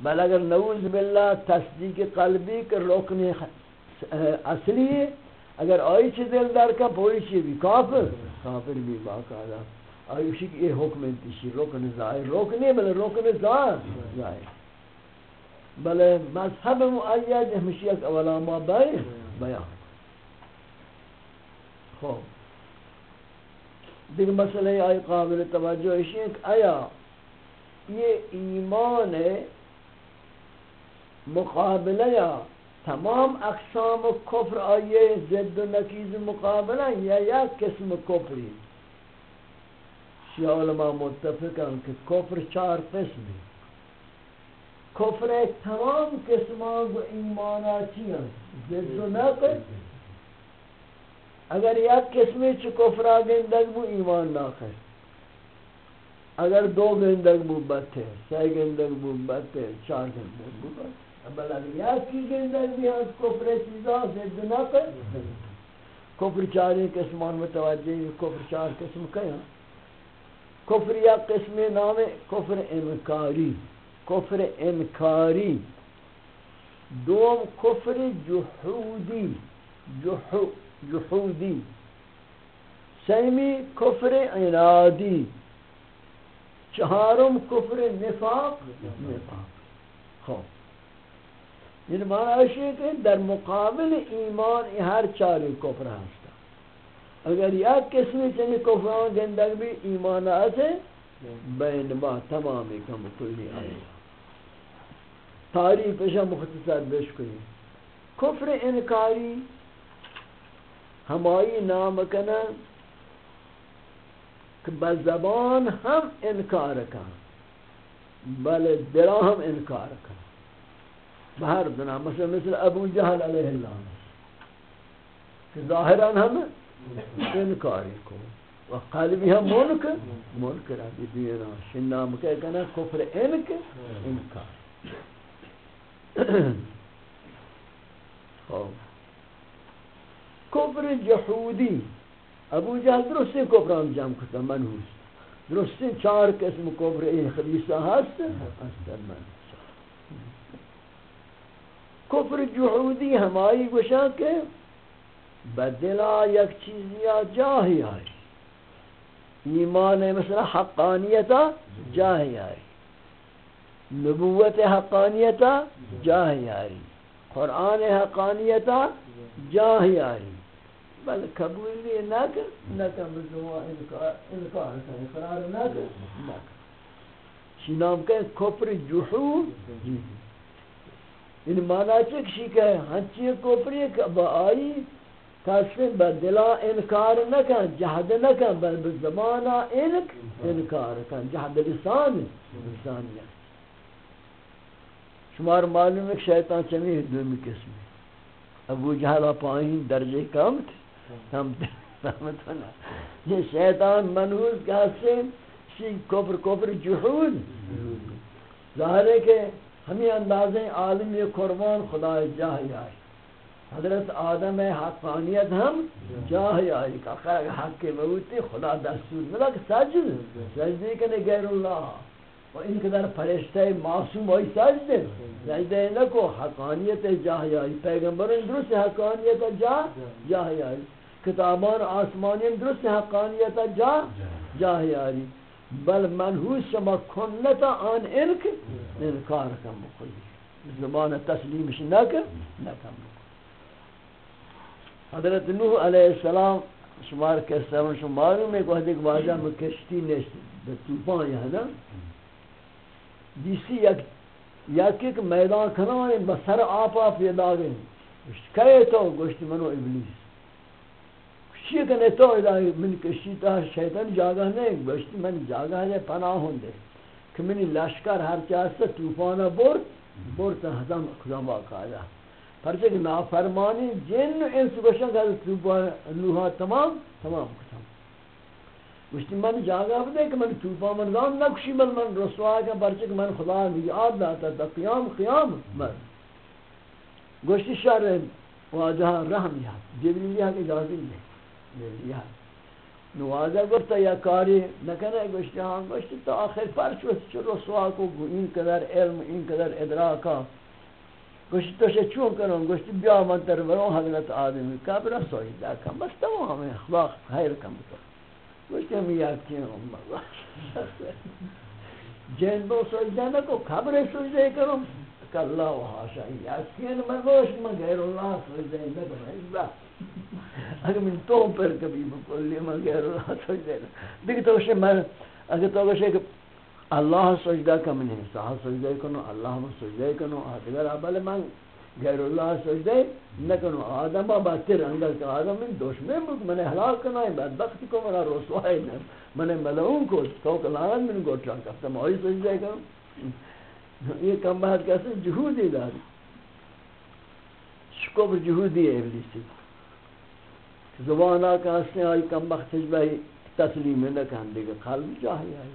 بل اگر نعوذ باللہ تصدیق قلبی کہ روکن اصلی ہے اگر آئی چی دل در کا پوری چی بھی کافر کافر بھی باقاعدہ۔ آئی اسی کی یہ حکم انتشی رکن ظاہر رکنے بلے رکن ظاہر۔ بلے مذہب معید ہمشی ایک اولا ما بای بیان۔ خوب دیکھ مسئلہ آئی قابل توجہ اسی ہے کہ آیا یہ ایمان مقابلہ یا تمام اقسام کفر، آئیے زد و نقیز مقابلہ یا یا قسم کفری؟ شیعہ علماء متفقہ کہ کفر چار قسم ہے کفر تمام قسمان و ایمانا چیئن زد و نقیز اگر یک قسمی چو کفر آگین بو ایمان ناخر اگر دو گندگ بو بتے سی گندگ بو بتے چار گندگ بو بتے بل اگر یک کی گندگ بھی ہاں کفر چیزا زد نہ کر۔ کفر چاری قسمان متوجہ کفر چار قسم کیا کفر یا قسم نام کفر انکاری۔ کفر انکاری۔ دوم کفر جحودی۔ جحود جحودی سیمی کفر عنادی چهارم کفر نفاق. نفاق. خب. این معنی که در مقابل ایمان هر چاری کفر هست اگر یک قسمی چنی کفران زندگ بھی ایمان آتے، بین ما تمامی کم کلی آئی تاریخ تعریفشا مختصر بشکنی کفر انکاری ہمائی نام کنن کہ بزبان ہم انکار کن بل دلا ہم انکار کن۔ بہر دنا مثلا مثل ابو جہل علیہ اللہ کہ ظاہران ہم انکاری کو و قلبی ہم منکر منکر ہے دینا شنام کہہ کنا کفر انک انکار۔ خوب کفر جحودی ابو جہل درستی کفران جمع کتا منحوس درستی چار قسم کفر این خلیصہ ہست ہست منحوس کفر جحودی ہمائی گوشا کہ بدلا یک چیزیا جاہی آئی۔ ایمان مثلا حقانیتا جاہی آئی۔ نبوت حقانیتا جاہی آئی۔ قرآن حقانیتا جاہی آئی۔ بل قبول بھی نہ کر نہ کر بزوا انکار انکار کرے قرار نہ کر نہ کر شی نام کہ کفر جحود ان جی۔ یعنی معنی چک شی کہ ہنچی کفر کہ با آئی کسی بدلا انکار نہ کر جہد نہ کر بل بزمانہ انک انکار کر جہد لسان لسانیت شمار معلوم ہے کہ شیطان چمی دومی قسم ابو جہل پائیں درجے کم تھے۔ یہ شیطان منحوس کا سے شی کفر کفر جحود ظاہر ہے کہ ہمیں اندازیں عالم یہ قربان خدا جاہی آئی۔ حضرت آدم حقانیت ہم جاہی آئی۔ کہ خیر حق کے موتی خدا دستور ملا کہ سجد سجدی کنے غیر اللہ۔ و ان کے در فرشتہ معصوم ہوئی سجدے۔ سجدے نکو حقانیت جاہی آئی۔ پیغمبرین درست حقانیت جا جاہی آئی۔ کتابان آسمانی درست حقانیت جا جاہی آری بل منحوس شما کنتا آن انک انکار کم بکلی زبان تسلیمش نکر نکم بکلی حضرت نوح علیہ السلام شمار کہتا ہوں شماروں میں کوئی دیکھ واجہ میں کشتی نشتی توپان یہاں نا دیسی یک یک ایک میدان کھنا بسر آپ آپا پیدا گئے کہے تو گوشت منو ابلیس. چی کنے تو الہی من کشی تا شیطان جاگہ نہیں گوشتی من جاگہ ہے پناہ ہوں دے۔ کہ منی لشکر ہر چاہتا توفانہ بورت بورت حضام خدام واقعا پرچہ کہ نافرمانی جن انس گوشن کہ توفان نوحا تمام تمام ختم گوشتی من جاگہ بدے کہ من توفان من گام نکشی من من رسوا کہ پرچہ کہ من خدا نیاد داتا تا قیام قیام من۔ گوشتی شر واجہ رحم یاد۔ جبریلی حق اجازی نہیں ملیہ نوازہ گفتا یا کاری نکنے گوشتی ہاں گوشتی تا آخر پر چوست چو رسوا کو این قدر علم، این قدر ادراکا گوشتی تو سے چون کنم؟ گوشتی بیا من تر برون حضرت آدمی. کب کبرا سویدہ کم. بس تمام اخلاق خیر کم تو. گوشتی ہم یاد کیا ہم جن دو سویدہ نکو کبر سویدہ کرم کہ و حاشا. یاد کیا من گوشت من غیر اللہ سویدہ نکو اگر من تو پر کبھی بکلی من غیر اللہ سجدہ دیکھ تو اسے میں اگر تو اسے کہ اللہ سجدہ کم نہیں ساہ سجدہ کنو اللہ من سجدہ کنو آدھگر بلے من غیر اللہ سجدے نکنو آدم با باتر اندر کہ آدم من دشمن بود من حلاک کنای بدبختی کو منا رسوائی نم من ملعون کو، تو کلان من گوٹا کفتم آئی سجدے کنم یہ کم بہت کیسے جہودی داری شکوب جہودی ہے ابلیسی زبانا کا اس نے آئی کم بخت تجبہی تسلیم نہ نکن دیگه قلب جاہی آئی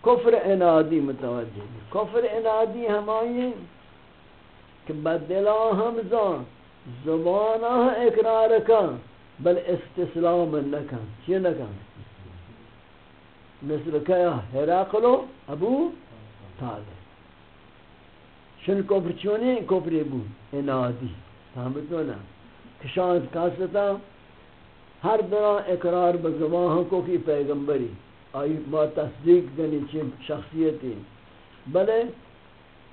کفر انادی متوجہ کفر انادی ہمائی کہ بدلا ہم زان، زبان اقرار کن، بل استسلام نہ نکن۔ چی نکن؟ مثل کیا حراقلو ابو طالب۔ شن کفر چونی کفر ابو انادی۔ فهمتو نا۔ کشانت کاستا ہر طرح اقرار بزبان کو کی پیغمبری، آئی ما تصدیق دنی چی شخصیتی، بلے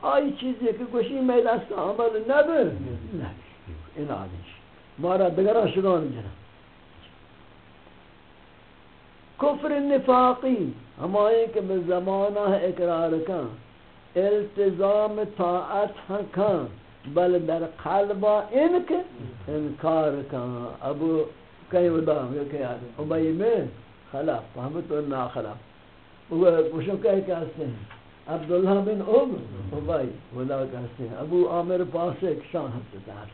آئی چیزی کہ گوشی میں دست عمل نبر. این آدیش. مارا بگرا شدان جنا کفر نفاقی ہمائی کہ بزمانہ اقرار کن التزام طاعت کن بل در قلبا انک انکار کن. ابو کئی ودا ہم یہ کہا ابائی میں خلاف فهمت و نا خلاف وہ پوچھو کہے کہ ہیں عبداللہ بن ام ابائی ودا کہتے ہیں ابو عامر پاس ایک شان حد دار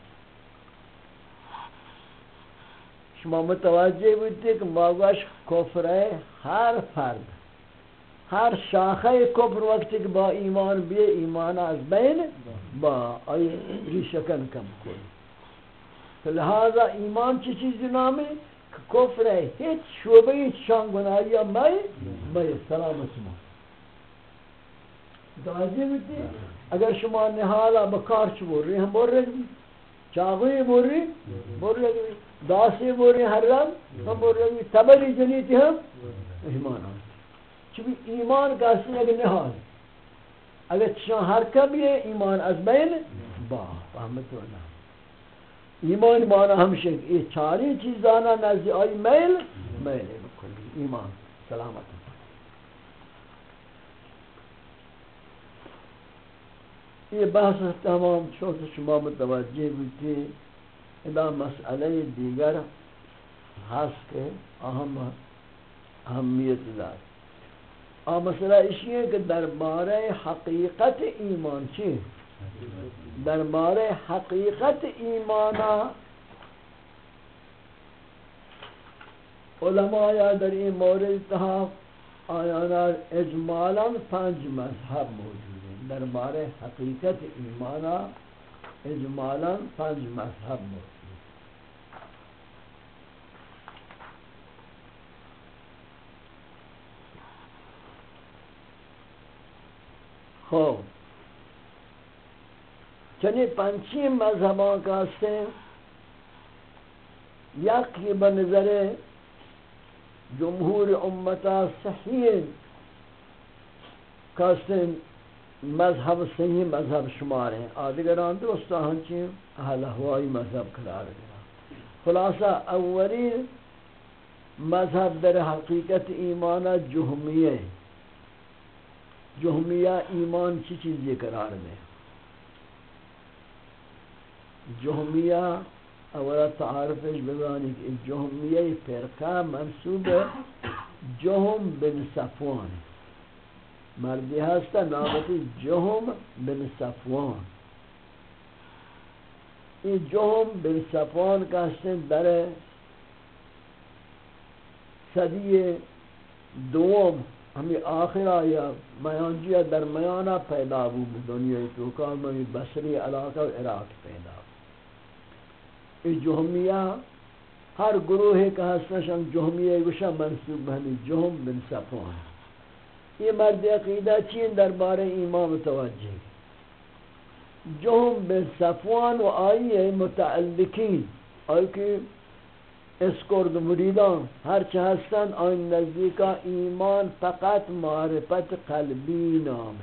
شما متوجہ بودتے کہ ماغاش کفر ہے ہر فرد ہر شاخہ کفر وقت کہ با ایمان بھی ایمان از بین، با آئی ریشکن کم کوئی لہذا ایمان چی چیز نامی کفر ہے؟ ہیچ شعبہ، ہیچ شان گناہی میں میں سلامت ماں متوجہ بیتی اگر شما نحالا بکار چھ بور رہی ہم بور رہی چاغوی بور رہی بور رہی داسی بور رہی ہر رنگ، ہم بور رہی تبری جنیتی ہم، ایمان آتی چونکہ ایمان کا اصلی اگر نحال اگر چشان ہر کبھی ہے، ایمان از بین با۔ فهمت وانا ایمان مانا ہمشہ یہ چاری چیزانا نزی آئی میل میل بکلی ایمان، سلامت۔ یہ بحث تمام چھوٹ شما متوجہ ہوتی ادا مسئلہ دیگر حس کے اہم اہمیت دار۔ آ، مسئلہ اسی ہے کہ دربار حقیقت ایمان چی؟ دربار حقیقت ایمانا علماء در این مورد تہا آیانا اجمالا پنج مذہب موجود دربار حقیقت ایمانا اجمالا پنج مذہب موجود خوب چنی پنچی مذہبان کا سے یک کی بنظر جمہور امتا صحیح کاسن مذہب صحیح مذہب شمار ہیں. آدھگران دوستا ہنچیں اہل ہوائی مذہب قرار گیا خلاصہ اولی مذہب در حقیقت ایمان جہمیہ جہمیہ ایمان چی چیزی قرار دے جہمیہ اولا تعارفش بزانی کہ جہمیہ فرقہ منصوب جہم بن صفوان مردی هست نامتی جهم بن صفوان۔ این جهم بن صفوان که هستن در صدی دوم ہمیں آخرہ یا میانجیہ در میانہ پیدا بود دنیای تو میں بصری علاقہ و عراق پیدا ای جہمیہ ہر گروہ کا حسنشان جہمیہ گوشا منصوب ہمیں جہم بن صفوان یہ مرد عقیدہ چین دربار امام توجہ جو ہم بے صفوان و آئی ہے متعلقین۔ آئی کہ اس کرد مریدان ہر چہستان آئی نزدیکا ایمان فقط معرفت قلبی نام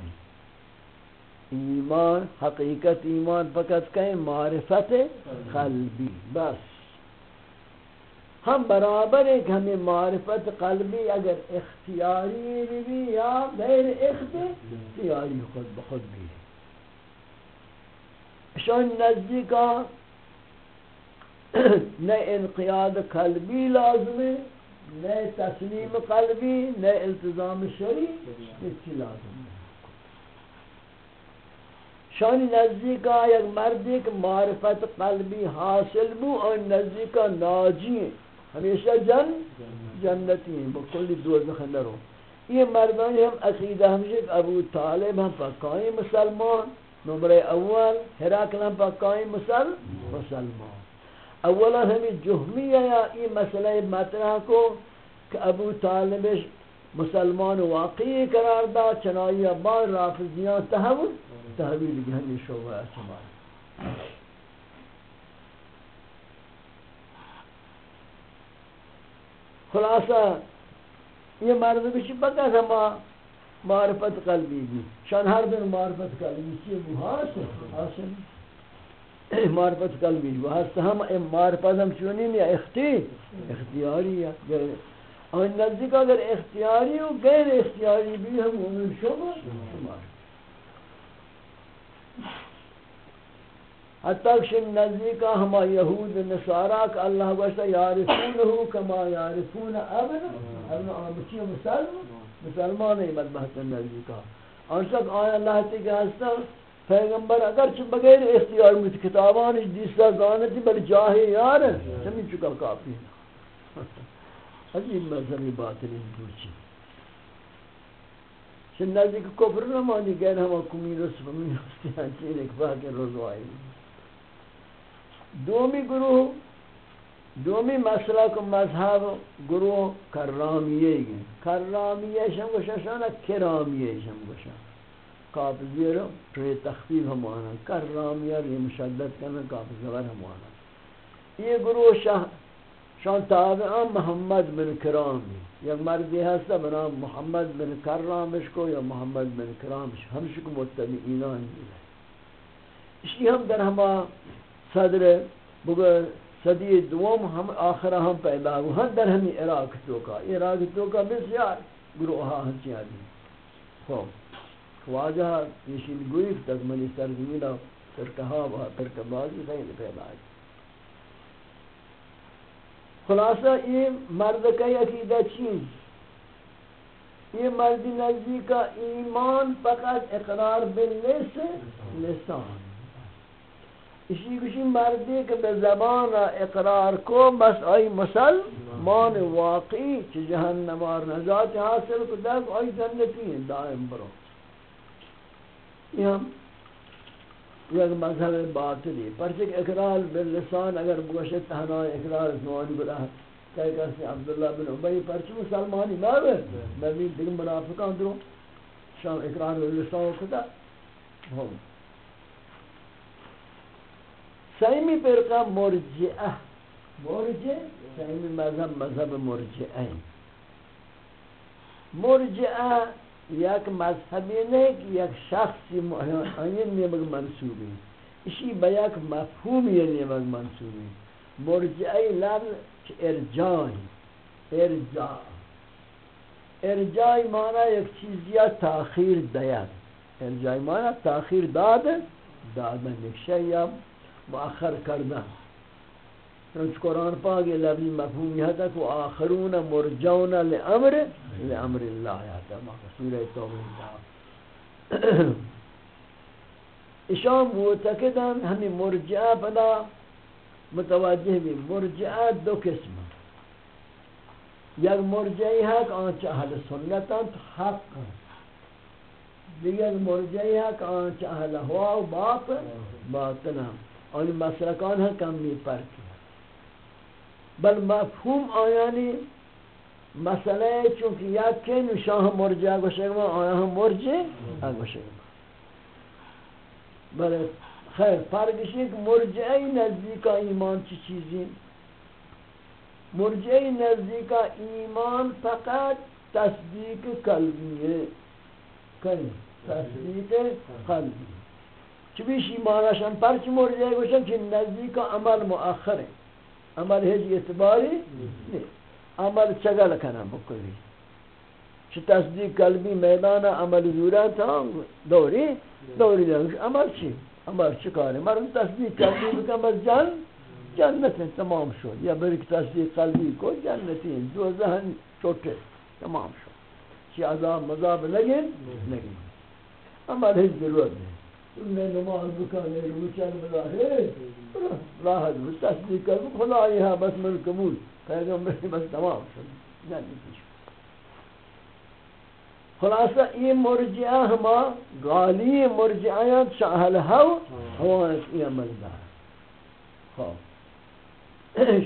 ایمان، حقیقت ایمان فقط کہیں معرفت قلبی. بس. ہم برابر ہیں کہ ہمیں معرفت قلبی اگر اختیاری بھی یا غیر اختیاری خود بخود بھی ہے شان نزدیکا نہ انقیاد قلبی لازم ہے نہ تسلیم قلبی نہ التزام شرعی اچھی لازم ہے شان نزدیکا یک مردی کہ معرفت قلبی حاصل بو اور نزدیکا ناجی ہیں ہمیشہ جن جنتی ہیں بکلی دوزخ نرو یہ مردانی ہم عقیدہ ہمشہ ہمشک ابو طالب ہم پکائیں مسلمان نمبر اول حراکل ہم پکائیں مسلمان اولا ہمیں جہمیہ یا یہ مسئلہ مطرح کو کہ ابو طالب مسلمان واقعی قرار دا چنائی بعد رافضیان تحول، تحویل گہنی شعبہ اسمائی خلاصہ، یہ مرد بچی بکا سما معرفت قلبی بھی۔ شان ہر دن معرفت قلبی چیئے وہ حاصل حاصل معرفت قلبی بھی حاصل ہم معرفت ہم چونی نہیں اختی. اختیاری ہے اور نزدیک اگر اختیاری ہو غیر اختیاری بھی ہم مومن شما شمار حتی کہ نزدیکا ہما یہود نصارا کہ اللہ وشتا یارفونہو کما یارفون ابن ابن آمچی مسلم مسلمان؟ ہی مدبحت نزدیکا آنچک آیا اللہ تی کہ ہستا پیغمبر اگر چھ بغیر اختیار مجھ کتابان دیستا گانتی بل جاہی یار سمی چکا کافی عجیب مذہبی باطلی دوچی چھ نزدیک کفر نمانی گئن ہما کمین رسف من ہستیان چین ایک باقی رضوائی دومی گروہ، دومی مسئلہ کو مذہب گروہ کرامیہ گئے۔ کرامیہ شم گوشا شانا کرامیہ شم گوشا کاپ زیرو تو یہ تخفیف ہمانا کرامیہ یہ مشدد کرنا کاپ زور ہمانا یہ گروہ شاہ شان تابعان محمد بن کرامی. یک مردی ہستا بنا محمد بن کرامش کو یا محمد بن کرامش. ہمشہ کو متبعینان دیئے اسی ہم در ہما صدر بگر صدی دوم ہم آخرہ ہم پیدا ہو ہم در ہمیں عراق توکا. عراق توکا بسیار گروہا ہنچی آدھی خوب خواجہ نشین گویف تک منی سرزمینا ترکہا با ترکبازی خیلی پیدا ہے خلاصہ، یہ مرد کا عقیدہ چیز یہ مردی نزدی کا ایمان فقط اقرار باللسان لسان اسی کسی مردی کہ بے زبان اقرار کو بس آئی مسلمان واقعی چی جہنمار نجات حاصل کو دیکھ آئی جنتی ہیں دائم برو۔ یہ ہم یک مذہب باطلی پرچک اقرار باللسان اگر بگوشت تہنا اقرار زمانی بلا کہہ کہتے عبداللہ بن عبی پرچک مسلمانی مابر نبی دیکھ منافقان درو شام اقرار باللسان کتا۔ ہم۔ سیمی فرقہ مرجعہ مرجع سیمی مذہب مذہب مرجعہ مرجعہ یک مذہبی نہیں کہ یک شخصی معین نیمگ منصوبی اسی با یک مفہومی نیمگ منصوبی مرجعی لفظ ارجائی ارجاع. ارجائی معنی یک چیزی تاخیر دید ارجائی معنی تاخیر داد دادن یک شیعہ مؤخر کردن. چنانچہ قرآن پاک یہ لفظی مفہوم یہ تھا کہ آخرون مرجون لعمر لعمر اللہ یہ سورہ توبہ اشام معتقدن ہمیں مرجعہ پدا متوجہ بھی مرجعہ دو قسم۔ یک مرجعی ہے کہ آنچہ اہل سنتاں حق۔ دیگر مرجعی ہے کہ آنچہ اہل ہوا و باطن باطنہ ہاں۔ آنی مسلکان ہاں ہیں کمی پرکی بل مفهوم آیانی مسئلہ چونکہ یکی نشاہ مرجع گوشے گا، آیا ہم مرجع گوشے گا۔ بل خیر فرقش ہے کہ مرجعی نزدیکا ایمان چی چیزی؟ مرجعی نزدیکا ایمان فقط تصدیق قلبی ہے تصدیق قلبی۔ چبیش ایمانشان پرچ مرجعی گوشن؟ کہ نزدیکا عمل مؤخر ہے عمل هیچ اعتباری نہیں عمل چگل کنم بکلی چه تصدیق قلبی میدان عمل زورا تا دوری دوری دارش عمل چی اما چکاری مرد تصدیق قلبی بکن بس جن جنت تمام شد یا بری که تصدیق قلبی کو جنتی دو ذہن چھوٹے تمام شد چی عذاب مذاب لگن لگن اما ہیچ ضرورت نہیں تم نے نماز بکانے روچن بلاہے راحت بس تصدیق کر خدا یہ ہاں، بس من قبول۔ پیغمبر بس تمام شد۔ جنتی شد خلاصہ، یہ مرجعہ ہما غالی مرجعیات شاہل ہو ہوانس یہ ملدار خواب۔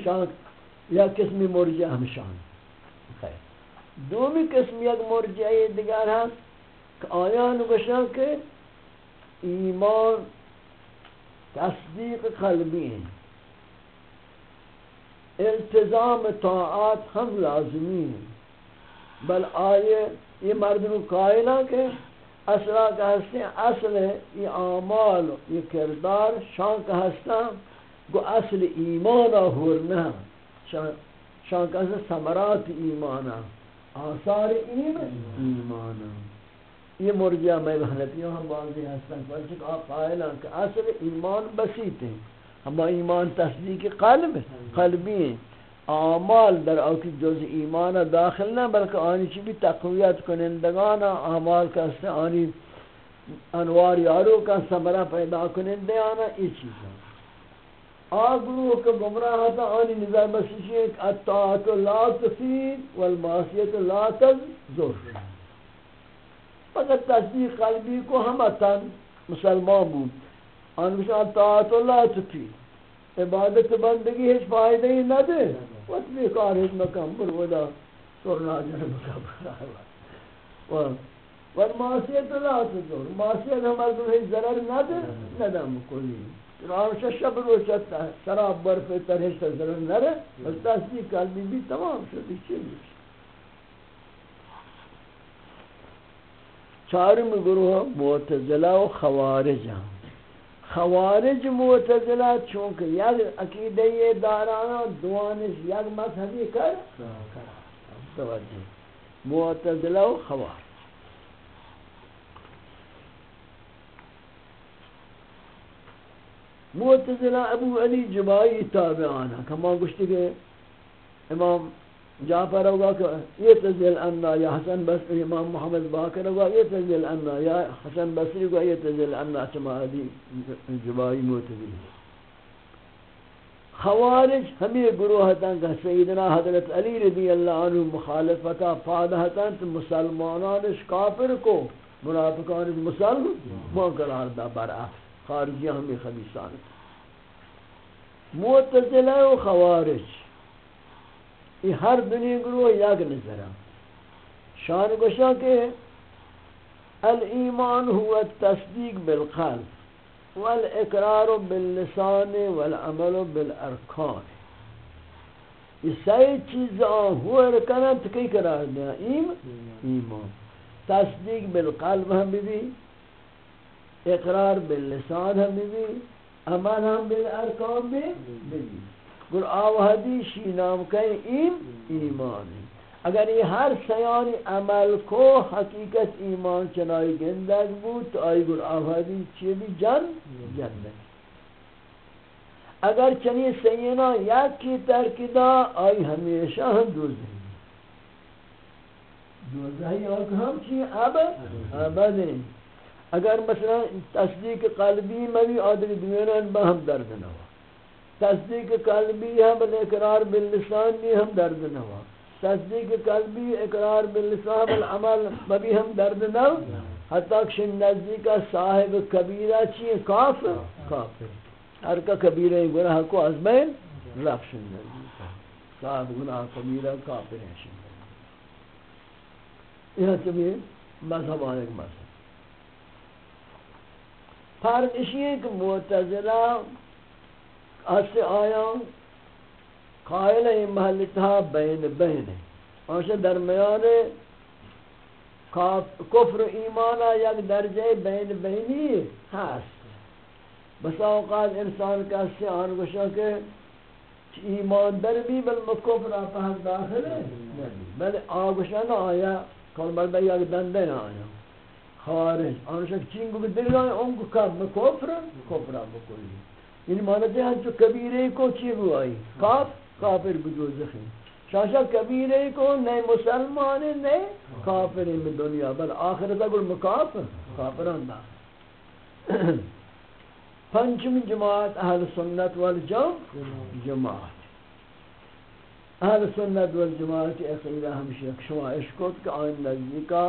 شان، یا قسمی مرجعہ ہم شان۔ خیر۔ دومی قسم یک مرجعی دیگر ہے کہ آیان گشن کہ ایمان تصدیق قلبی ہیں التزام طاعات ہم لازمی ہیں۔ بل آئے یہ مردم قائلہ کہ اصلا کا ہستے اصل ہے یہ اعمال، یہ کردار، شان کا ہستا گو اصل ایمانا ہورنا شان کا ہستا سمرات ایمانا آثار ایمان ایمانا یہ مرجع میں حنفیوں ہم بعضی ہستن پرچک آپ قائلان کہ اصل ایمان بسیط ہیں۔ ہم ایمان تصدیق قلب قلبی ہیں۔ اعمال در اوکی جز ایمان داخل نہ، بلکہ آنی چی بھی تقویت کنندگان، اعمال کا اس آنی انوار یارو کا سمرہ پیدا کنندے آنا ای چیز ہے۔ آگروہ کا گمراہ تھا آنی نظام بسیشی ہے کہ الطاعت لا تفید والمعصیت لا تزور فقط تصدیق قلبی کو ہمتا مسلمان بود آنی بسیار الطاعت لا تفید عبادت بندگی ہیچ فائدہ ہی نہ دے وقت کار ایک مکم پر ودا سرنا جن مکم پر ور معصیت لا تدور معصیت ہمارے تو ہیچ ضرر نہ دے ندم کلی. رامشہ شب رو ہے شراب برف ترہش تا ضرر نہ رہے تصدیق قلبی بھی تمام شدی چلی چارم گروہ معتزلہ و خوارج ہیں۔ خوارج معتزلہ چونکہ یک عقیدہ یہ دارانا دوانش یک مذہبی کر۔ توجہ۔ معتزلہ و خوارج۔ معتزلہ ابو علی جبائی تابعانا کما گوشتی کہ امام جعفر ہوگا کہ یہ تزیل انا، یا حسن بصری، امام محمد باقر ہوگا یہ تزیل انا، یا حسن بصری ہوگا یہ تزیل انا چما دی جبائی موتبی خوارج ہمیں گروہ تھا کہ سیدنا حضرت علی رضی اللہ عنہ مخالفتا فادہ تھا تو مسلمانانش کافر کو منافقانش مسلمان قرار دا برا خارجی ہمیں خبیصان. معتزلہ و خوارج. یہ ہر دنیا گروہ یک نظر شان گوشا کہ الایمان هو التصدیق بالقلب والاقرار باللسان والعمل بالارکان۔ یہ سی چیزاں ہوئے رکنن تو کئی قرار دیا ایمان۔ تصدیق بالقلب ہم بھی اقرار باللسان ہم بھی عمل ہم بالارکان بھی بھی گر آوہدی شی نام کہیں ایم ایمان اگر یہ ہر سیانی عمل کو حقیقت ایمان چنائی گندگ بود، تو آئی گر آوہدی چیئے بھی جن جنت اگر چنی سینا یک کی ترکدہ آئی ہمیشہ ہم دوزہ دوزہ ہی ہم چیئے ابد ابد اگر مثلا تصدیق قلبی میں بھی آدھر دنیان با ہم درد نہ ہوا۔ تصدیق قلبی ہم اقرار باللسان بھی ہم درد نہ ہوا۔ تصدیق قلبی اقرار باللسان بالعمل بھی ہم درد نہ حتیٰ کہ نزدیک صاحب کبیرہ چیئے کافر کافر ہر کا کبیرہ گناہ کو از بین رفش نزدیک۔ صاحب گناہ، کبیرہ کافر ہے شنزدیک یہ چمیئے مذہب آنے کا مذہب۔ فرق اسی ہے کہ معتزلہ اس آیا قائل این محل تھا بین بین۔ آنچہ درمیان کفر ایمانا یک درجہ بین بینی۔ ہست بس اوقات انسان کا سے آن گوشا کہ ایمان در بھی بل مکفر آپا حق داخل ہے بل آگوشا نہ آیا کل مردہ یک دندے آیا۔ خارج آنشک چینگو بھی دل گئے ان کو کب کفر کفر بکلی یعنی مانتے ہیں جو کبیرے کو چی آئی؟ کاف، کافر بدوزخی شاشا کبیرے کو نئے مسلمان، نئے کافر میں دنیا۔ بل آخرت اگر مکافر کافران دا پنچم جماعت اہل سنت والجم جماعت۔ اہل سنت والجماعت اقیدہ ہمشہ شما اشکت کہ آئین نزدیکا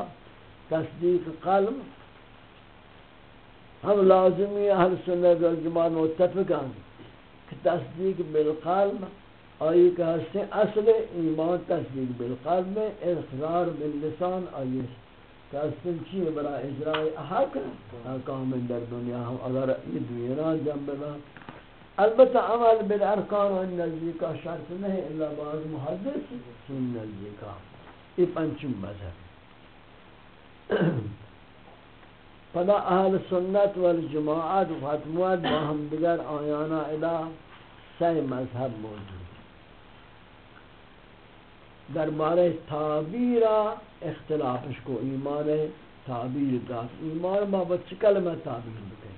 تصدیق قلب ہم لازمی اہل سنت والجماعت متفقان کہ تصدیق بالقلب آئی کہ ہستے اصل ایمان تصدیق بالقلب میں اقرار باللسان آئی کہ ہستے چیئے برا اجراء حق حکام در دنیا ہم اگر یہ دنیا جنب میں البتہ عمل بالارکان و نزدیکا شرط نہیں اللہ بعض محدث سن نزدیکا یہ پنچم مذہب۔ پدا اہل سنت والجماعت فتموات باہم دیگر آیانا الہ سی مذہب موجود دربارہ تعبیر اختلافش کو ایمان تعبیر داد ایمان با بچ کلمہ تعبیر بکنی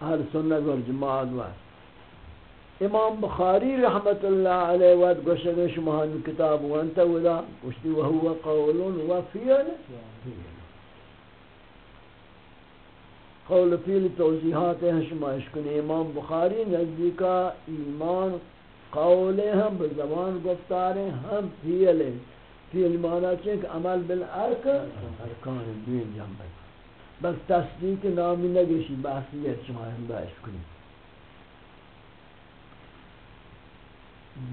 اہل سنت والجماعت وقت امام بخاری رحمت اللہ علیہ وقت گوشت شمہان کتاب وانتا ودا گوشتی وہو قول و فیل قول فیل توضیحات ہیں شما اشکن امام بخاری نزدیکا ایمان قول ہم بزبان گفتار ہم فیل ہیں۔ فیل مانا چنک عمل بالارک ارکان دین جنبت بس تصدیق نامی نگشی، بحثیت شما هم باش کنید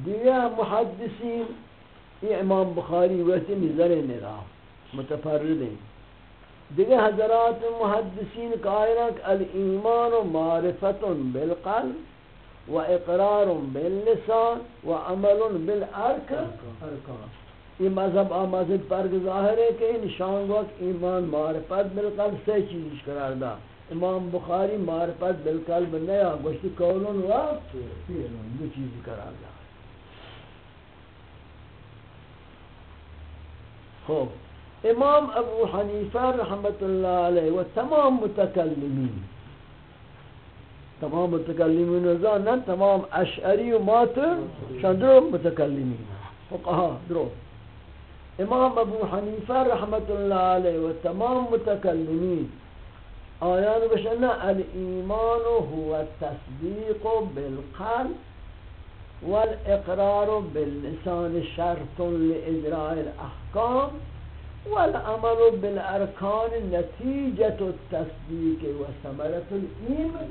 دیگه محدثین امام بخاری وقتی نظر نگاہ متفردین دیگه حضرات محدثین قائلک الایمان و معرفت بالقلب و اقرار باللسان و عمل بالارکان. یہ مذہب آ مذہب فرق ظاہر ہے کہ نشان وقت ایمان معرفت بالقلب سے چیز قرار دا. امام بخاری معرفت بالقلب نیا گوشتی قولن و فیلن دو چیز قرار دا. خوب إمام أبو حنیفہ رحمت اللہ علیہ و تمام متکلمین تمام متکلمین وزان تمام اشعری و ماتر شندرو متکلمین فقہا درو. إمام أبو حنیفہ رحمت اللہ علیہ و تمام متکلمین آیان بشنا الایمان هو التصدیق بالقلب والإقرار باللسان شرط لإجراء الاحکام والعمل بالأركان نتيجة التصديق وثمرة الإيمان.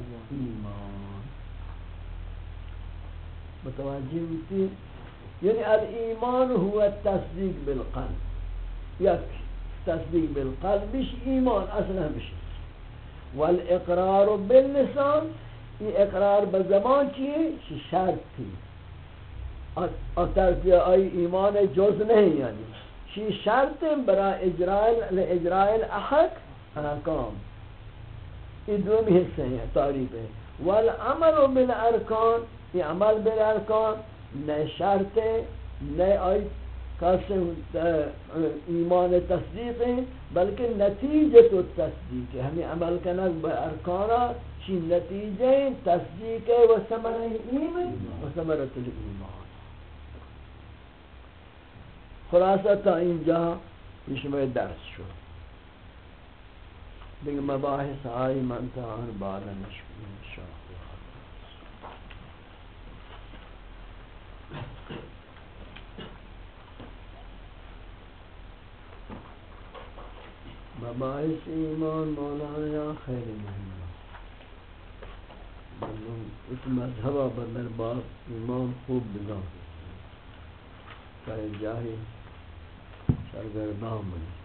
ثمرت الایمان يعني الإيمان هو التصديق بالقلب. یک بالقلب مش إيمان أصلا مش. والإقرار باللسان إقرار بالزمان كي؟ شرطي. أتركي أي إيمان جزء نهي يعني. چی شرط برا اجرائل اجرائل احق احکام ہاں، یہ دومی حصے ہیں، تعریف ہے والعمل بالارکان، یہ عمل بالارکان، نئے شرط نئے آئی ایمان تصدیق ہیں، بلکہ نتیجہ تو تصدیق ہے ہمیں عمل کنک با چی نتیجہ تصدیق ہے و سمرہ ایمان و سمرہ ایمان خلاصہ تا اینجا پیش درس شو دیکھ مباحث آئی منتا آن بارا نشکر انشاءاللہ. مباعث ایمان مولانا یا خیر مہمہ اس مذہبہ بدر باب ایمان خوب بگاہ کہ جاہی سرگردان بنی